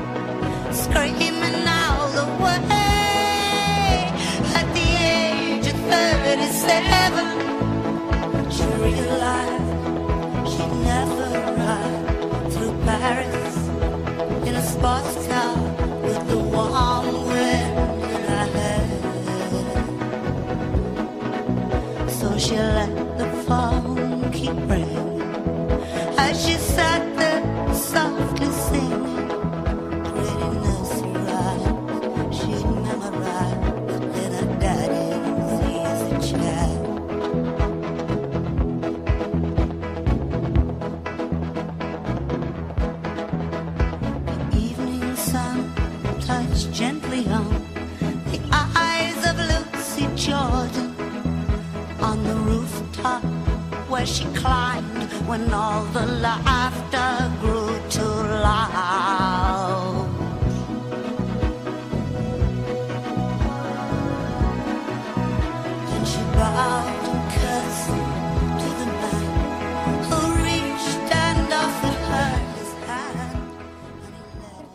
screaming all the way. At the age of 37, she realized she'd never ride through Paris in a sports car with the warm wind in her hair. So she let the phone keep ringing as she sat there softly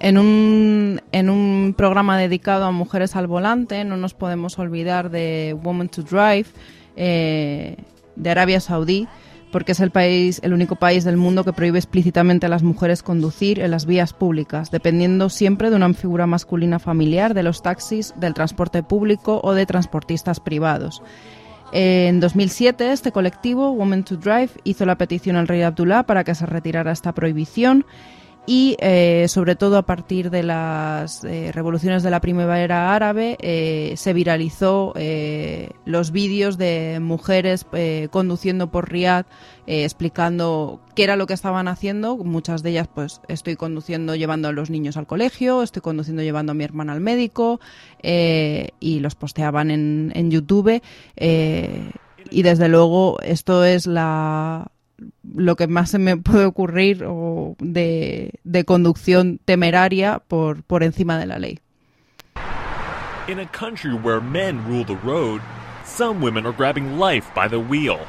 En un, programa dedicado a mujeres al volante, no nos podemos olvidar de Woman to Drive, eh, de Arabia Saudí, porque es el país, el único país del mundo que prohíbe explícitamente a las mujeres conducir en las vías públicas, dependiendo siempre de una figura masculina familiar, de los taxis, del transporte público o de transportistas privados. En 2007, este colectivo, Women to Drive, hizo la petición al rey Abdullah para que se retirara esta prohibición y, eh, sobre todo, a partir de las eh, revoluciones de la primavera árabe, eh, se viralizó los vídeos de mujeres conduciendo por Riyadh, eh, explicando qué era lo que estaban haciendo. Muchas de ellas, pues, estoy conduciendo llevando a los niños al colegio, estoy conduciendo llevando a mi hermana al médico, y los posteaban en, en YouTube. Y desde luego esto es la lo que más se me puede ocurrir o de, de conducción temeraria por, por encima de la ley. In a country where men rule the road, some women are grabbing life by the wheel.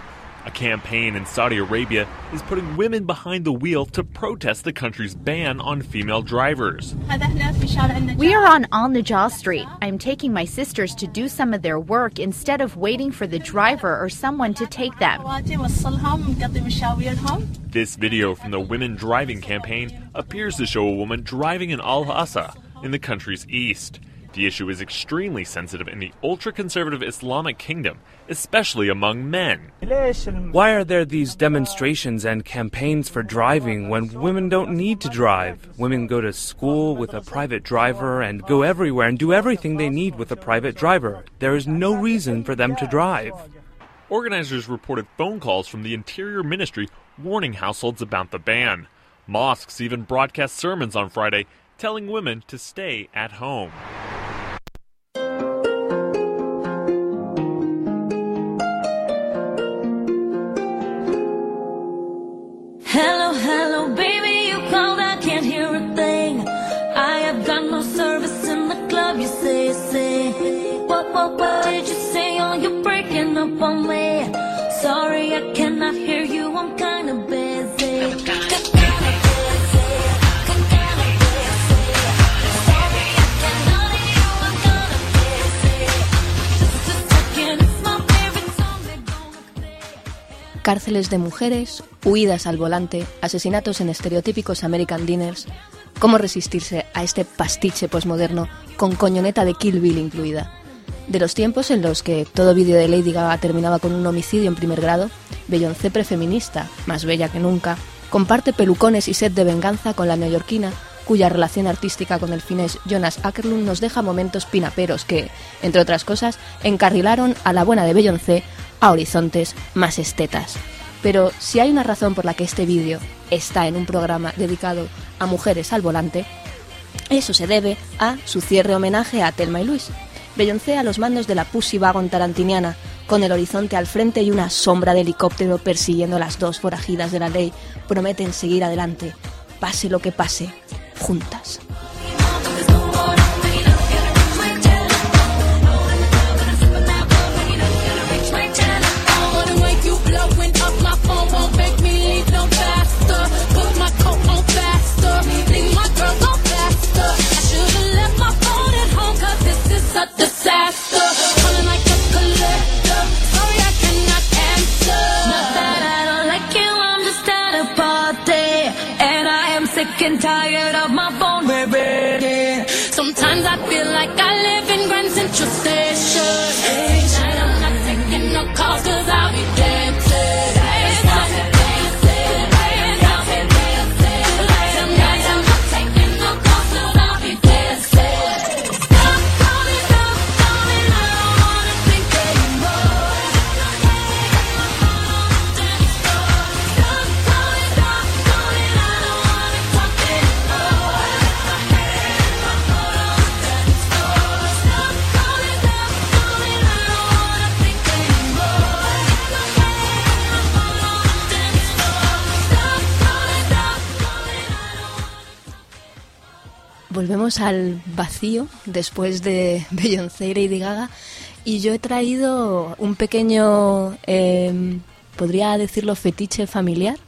A campaign in Saudi Arabia is putting women behind the wheel to protest the country's ban on female drivers. We are on the Jaw Street. I'm taking my sisters to do some of their work instead of waiting for the driver or someone to take them. This video from the Women Driving campaign appears to show a woman driving in Al Hassa in the country's east. The issue is extremely sensitive in the ultra conservative Islamic kingdom, especially among men. Why are there these demonstrations and campaigns for driving when women don't need to drive? Women go to school with a private driver and go everywhere and do everything they need with a private driver. There is no reason for them to drive. Organizers reported phone calls from the Interior Ministry warning households about the ban. Mosques even broadcast sermons on Friday telling women to stay at home. Sorry, I cannot hear you, I'm kinda busy. Cárceles de mujeres, huidas al volante, asesinatos en estereotípicos American Dinners. ¿Cómo resistirse a este pastiche posmoderno con coñoneta de Kill Bill incluida? De los tiempos en los que todo vídeo de Lady Gaga terminaba con un homicidio en primer grado, Beyoncé prefeminista, más bella que nunca, comparte pelucones y set de venganza con la neoyorquina, cuya relación artística con el finés Jonas Ackerlund nos deja momentos pinaperos que, entre otras cosas, encarrilaron a la buena de Beyoncé a horizontes más estetas. Pero si hay una razón por la que este vídeo está en un programa dedicado a mujeres al volante, eso se debe a su cierre homenaje a Thelma y Luis. Beyoncé a los mandos de la Pussy Wagon tarantiniana, con el horizonte al frente y una sombra de helicóptero persiguiendo las dos forajidas de la ley, prometen seguir adelante, pase lo que pase, juntas. And tired of my phone ringing. Sometimes I feel like I live in Grand Central Station. Night I'm not taking no calls 'cause I'll be Al vacío después de Beyoncé y Lady Gaga y yo he traído un pequeño, eh, podría decirlo, fetiche familiar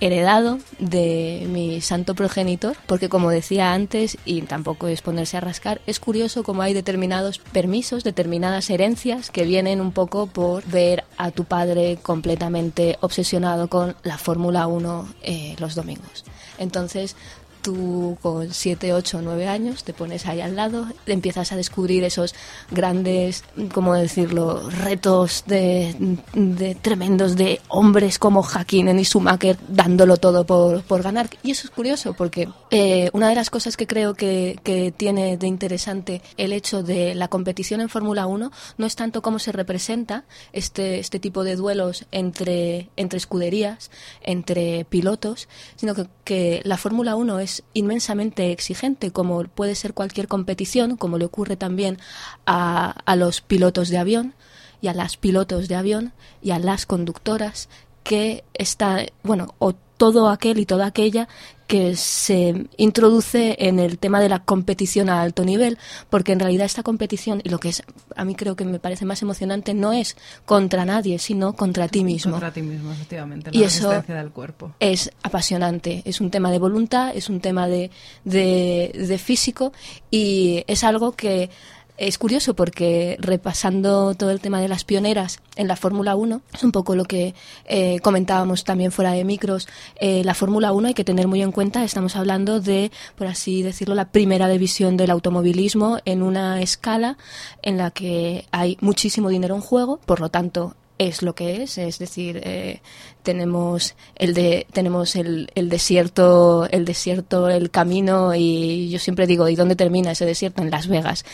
heredado de mi santo progenitor, porque como decía antes, y tampoco es ponerse a rascar, es curioso cómo hay determinados permisos, determinadas herencias que vienen un poco por ver a tu padre completamente obsesionado con la Fórmula 1 eh, los domingos. Entonces, tú con 7, 8, 9 años te pones ahí al lado, empiezas a descubrir esos grandes, ¿cómo decirlo?, retos de, tremendos de hombres como Hakkinen y Schumacher dándolo todo por, por ganar. Y eso es curioso porque eh, una de las cosas que creo que, que tiene de interesante el hecho de la competición en Fórmula 1 no es tanto cómo se representa este, este tipo de duelos entre, entre escuderías, entre pilotos, sino que, que la Fórmula 1 es inmensamente exigente, como puede ser cualquier competición, como le ocurre también a, a los pilotos de avión. y a las pilotos de avión y a las conductoras que está, bueno, o todo aquel y toda aquella que se introduce en el tema de la competición a alto nivel, porque en realidad esta competición, y lo que es a mí creo que me parece más emocionante, no es contra nadie, sino contra ti mismo. Contra ti mismo, efectivamente. La Y eso del cuerpo. es apasionante. Es un tema de voluntad, es un tema de, de, de físico y es algo que es curioso porque repasando todo el tema de las pioneras en la Fórmula 1, es un poco lo que eh, comentábamos también fuera de micros. Eh, la Fórmula 1 hay que tener muy en cuenta, estamos hablando de, por así decirlo, la primera división del automovilismo en una escala en la que hay muchísimo dinero en juego, por lo tanto es lo que es, es decir, eh, tenemos el de tenemos el, el desierto, el desierto, el camino y yo siempre digo, ¿y dónde termina ese desierto? En Las Vegas.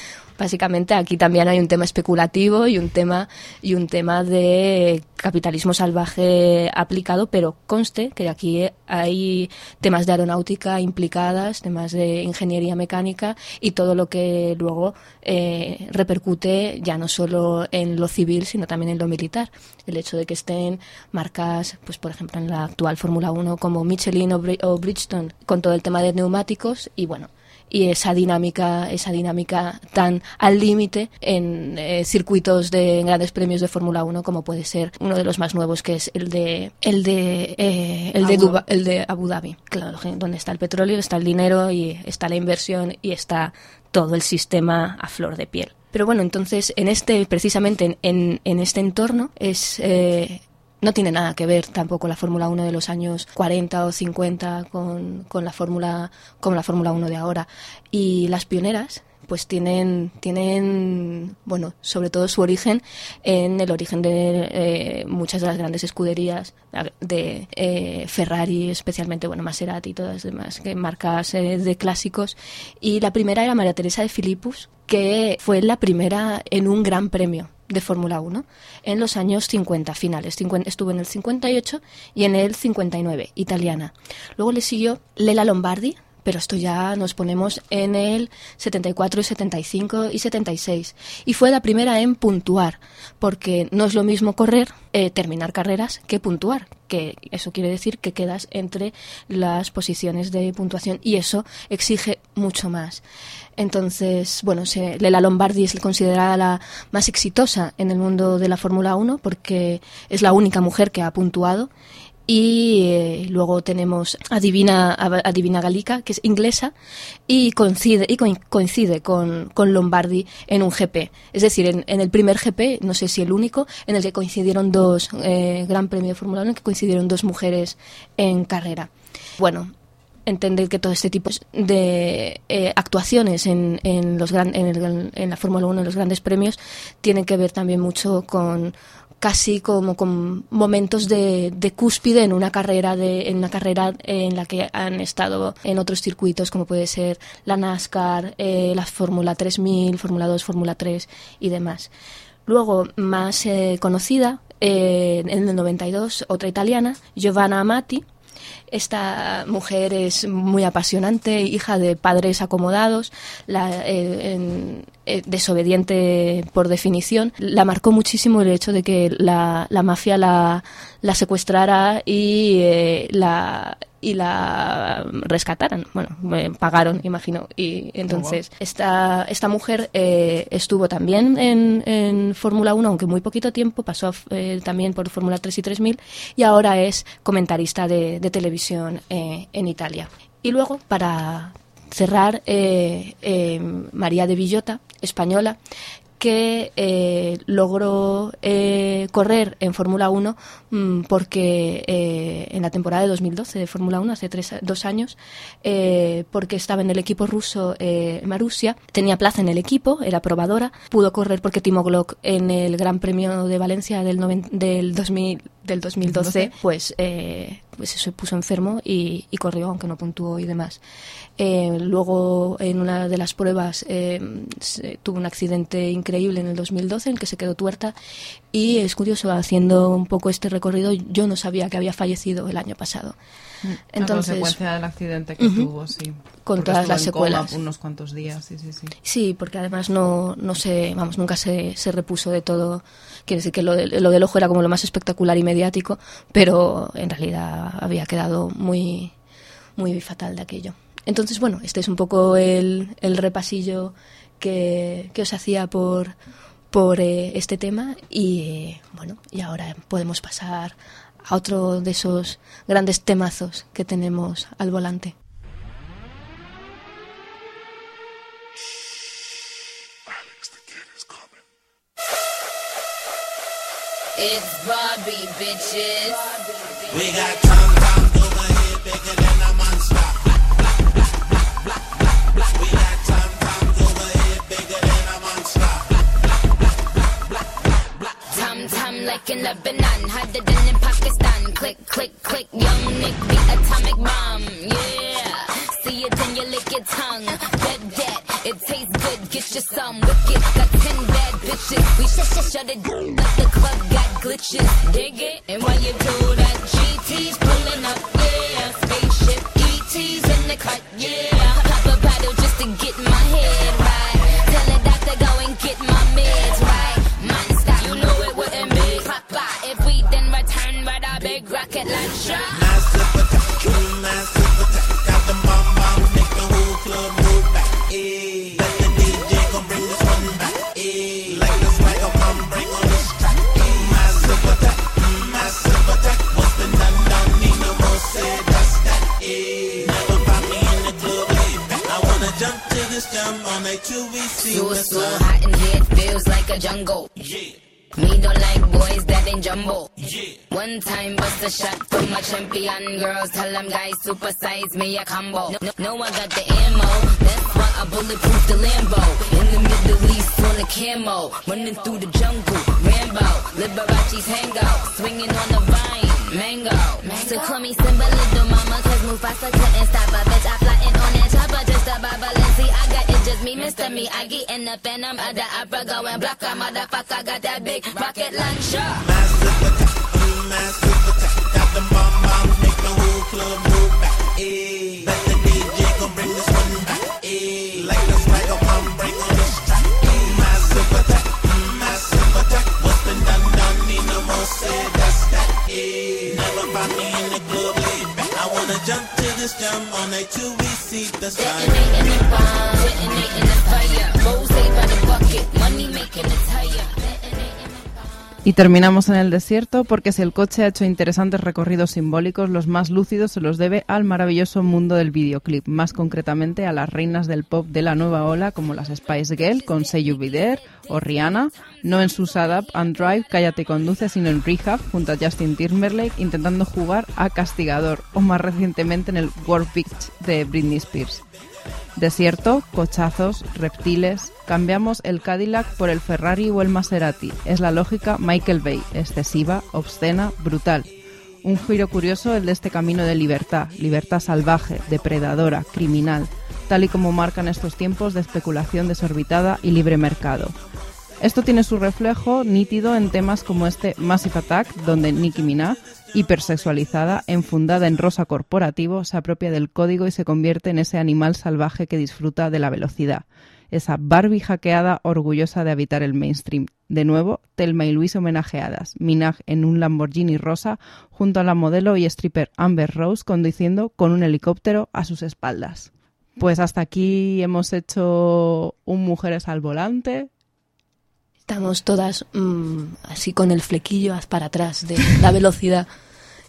Básicamente aquí también hay un tema especulativo y un tema y un tema de capitalismo salvaje aplicado, pero conste que aquí hay temas de aeronáutica implicadas, temas de ingeniería mecánica y todo lo que luego eh, repercute ya no solo en lo civil, sino también en lo militar. El hecho de que estén marcas, pues por ejemplo en la actual Fórmula 1 como Michelin o, Bri- o Bridgestone, con todo el tema de neumáticos y bueno, y esa dinámica, esa dinámica tan al límite en eh, circuitos de grandes premios de Fórmula 1 como puede ser uno de los más nuevos que es el de el de eh, el de Abu Duba- el de Abu Dhabi, claro, donde está el petróleo, está el dinero y está la inversión y está todo el sistema a flor de piel. Pero bueno, entonces en este precisamente en, en, este entorno es eh, no tiene nada que ver tampoco la Fórmula 1 de los años 40 o 50 con, con la Fórmula con la Fórmula 1 de ahora. Y las pioneras pues tienen, tienen, bueno, sobre todo su origen en el origen de eh, muchas de las grandes escuderías de eh, Ferrari, especialmente, bueno, Maserati y todas las demás que marcas eh, de clásicos. Y la primera era María Teresa de Filipus, que fue la primera en un gran premio de Fórmula 1 en los años 50 finales. 50 estuvo en el 58 y en el 59, italiana. Luego le siguió Lela Lombardi, pero esto ya nos ponemos en el 74 y 75 y 76. Y fue la primera en puntuar, porque no es lo mismo correr, eh, terminar carreras, que puntuar, que eso quiere decir que quedas entre las posiciones de puntuación y eso exige mucho más. Entonces, bueno, se, Lela Lombardi es considerada la más exitosa en el mundo de la Fórmula 1 porque es la única mujer que ha puntuado y eh, luego tenemos a Divina, a Galica, que es inglesa, y coincide, y coin- coincide con, con Lombardi en un GP. Es decir, en, en el primer GP, no sé si el único, en el que coincidieron dos, eh, Gran Premio de Fórmula 1, en que coincidieron dos mujeres en carrera. Bueno, entender que todo este tipo de eh, actuaciones en, en, los gran, en, el- en la Fórmula 1, en los grandes premios, tienen que ver también mucho con casi como con momentos de, de cúspide en una carrera de en una carrera en la que han estado en otros circuitos como puede ser la NASCAR, eh, la Fórmula 3000, Fórmula 2, Fórmula 3 y demás. Luego, más eh, conocida, eh, en el 92, otra italiana, Giovanna Amati, esta mujer es muy apasionante, hija de padres acomodados, la, eh, eh, desobediente por definición. La marcó muchísimo el hecho de que la, la mafia la, la secuestrara y eh, la y la rescataran, bueno, eh, pagaron, imagino. Y entonces esta, esta mujer eh, estuvo también en, en Fórmula 1, aunque muy poquito tiempo, pasó eh, también por Fórmula 3 y 3000 y ahora es comentarista de, de televisión eh, en Italia. Y luego, para cerrar, eh, eh, María de Villota, española, que eh, logró eh, correr en Fórmula 1 mm, porque eh, en la temporada de 2012 de Fórmula 1, hace tres, dos años, eh, porque estaba en el equipo ruso eh, Marussia, tenía plaza en el equipo, era probadora, pudo correr porque Timo Glock en el Gran Premio de Valencia del, noven- del 2000 del 2012, pues, eh, pues se puso enfermo y, y corrió, aunque no puntuó y demás. Eh, luego, en una de las pruebas, eh, se- tuvo un accidente increíble en el 2012 en el que se quedó tuerta. Y es curioso, haciendo un poco este recorrido, yo no sabía que había fallecido el año pasado. Entonces, a consecuencia del accidente que Ujú. tuvo, sí. Con todas las secuelas. unos cuantos días, sí, sí, sí. Sí, porque además no, no se, vamos, nunca se, se repuso de todo. Quiere decir que lo, de- lo del ojo era como lo más espectacular y mediático, pero en realidad había quedado muy, muy fatal de aquello. Entonces, bueno, este es un poco el, el repasillo que, que os hacía por, por eh, este tema y bueno, y ahora podemos pasar a otro de esos grandes temazos que tenemos al volante. It's Barbie, bitches. We got tom toms over here bigger than a monster. We got tom over here bigger than a monster. Tum tum like in Lebanon, harder than in Pakistan. Click, click, click, young Nick be atomic bomb. Yeah, see it and you lick your tongue. Bet that it tastes good, get you some wicked. Got ten bad bitches, we shut shut shut it down like the club got glitches. Dig it, and while you do that, GT's pulling up. Yeah, spaceship ET's in the cut. Yeah, jam on a QVC. So What's so hot in here, it feels like a jungle. Me don't like boys that ain't jumbo. One time bust a shot for my champion girls. Tell them guys supersize me a combo. No, no, I got the ammo. That's why I bulletproof the Lambo. In the Middle East on a camo. Running through the jungle. Rambo. Liberace's hangout. Swinging on the vine. Mango. So call me Simba little mama. Cause Mufasa couldn't stop a bitch. I flying on that just about Balenciaga. It's just me, Mr. Me. I get in the phantom of the opera going block a motherfucker. Got that big rocket launcher. massive attack. Got them bomb bombs, make the whole club move back. Ayy, the DJ come bring this one back. Like the swagger come bring on this track. Massive attack, mm, massive attack. What's been done, done, need no more say that's that. Never find me in the club laid back. I wanna jump to this jam on a QVC, that's right. Detonating the bomb, detonating the fire. Rose by the bucket, money making the tire. Y terminamos en el desierto porque si el coche ha hecho interesantes recorridos simbólicos, los más lúcidos se los debe al maravilloso mundo del videoclip, más concretamente a las reinas del pop de la nueva ola como las Spice Girl con Say You Be There o Rihanna, no en su Sad Up and Drive, Cállate y Conduce, sino en Rehab junto a Justin Timberlake intentando jugar a castigador o más recientemente en el War Beach de Britney Spears. Desierto, cochazos, reptiles. Cambiamos el Cadillac por el Ferrari o el Maserati. Es la lógica Michael Bay, excesiva, obscena, brutal. Un giro curioso el de este camino de libertad, libertad salvaje, depredadora, criminal, tal y como marcan estos tiempos de especulación desorbitada y libre mercado. Esto tiene su reflejo nítido en temas como este Massive Attack, donde Nicki Minaj, hipersexualizada, enfundada en rosa corporativo, se apropia del código y se convierte en ese animal salvaje que disfruta de la velocidad. Esa Barbie hackeada orgullosa de habitar el mainstream. De nuevo, Telma y Luis homenajeadas. Minaj en un Lamborghini rosa junto a la modelo y stripper Amber Rose conduciendo con un helicóptero a sus espaldas. Pues hasta aquí hemos hecho un Mujeres al Volante. Estamos todas mm, así con el flequillo para atrás de la velocidad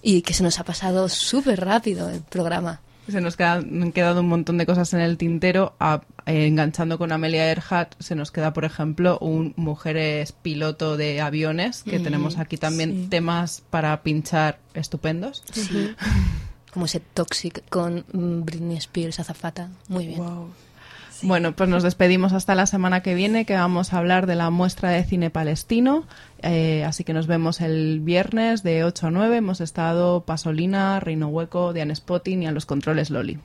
y que se nos ha pasado súper rápido el programa. Se nos queda- han quedado un montón de cosas en el tintero. A- eh, enganchando con Amelia Earhart, se nos queda, por ejemplo, un Mujeres piloto de aviones, que Mm, tenemos aquí también sí. temas para pinchar estupendos. Como ese Toxic con mm, Britney Spears azafata. Muy bien. Bueno, pues nos despedimos hasta la semana que viene, que vamos a hablar de la muestra de cine palestino. Eh, así que nos vemos el viernes de 8 a 9. Hemos estado Pasolina, Reino Hueco, Diane Spotting y a los controles Loli.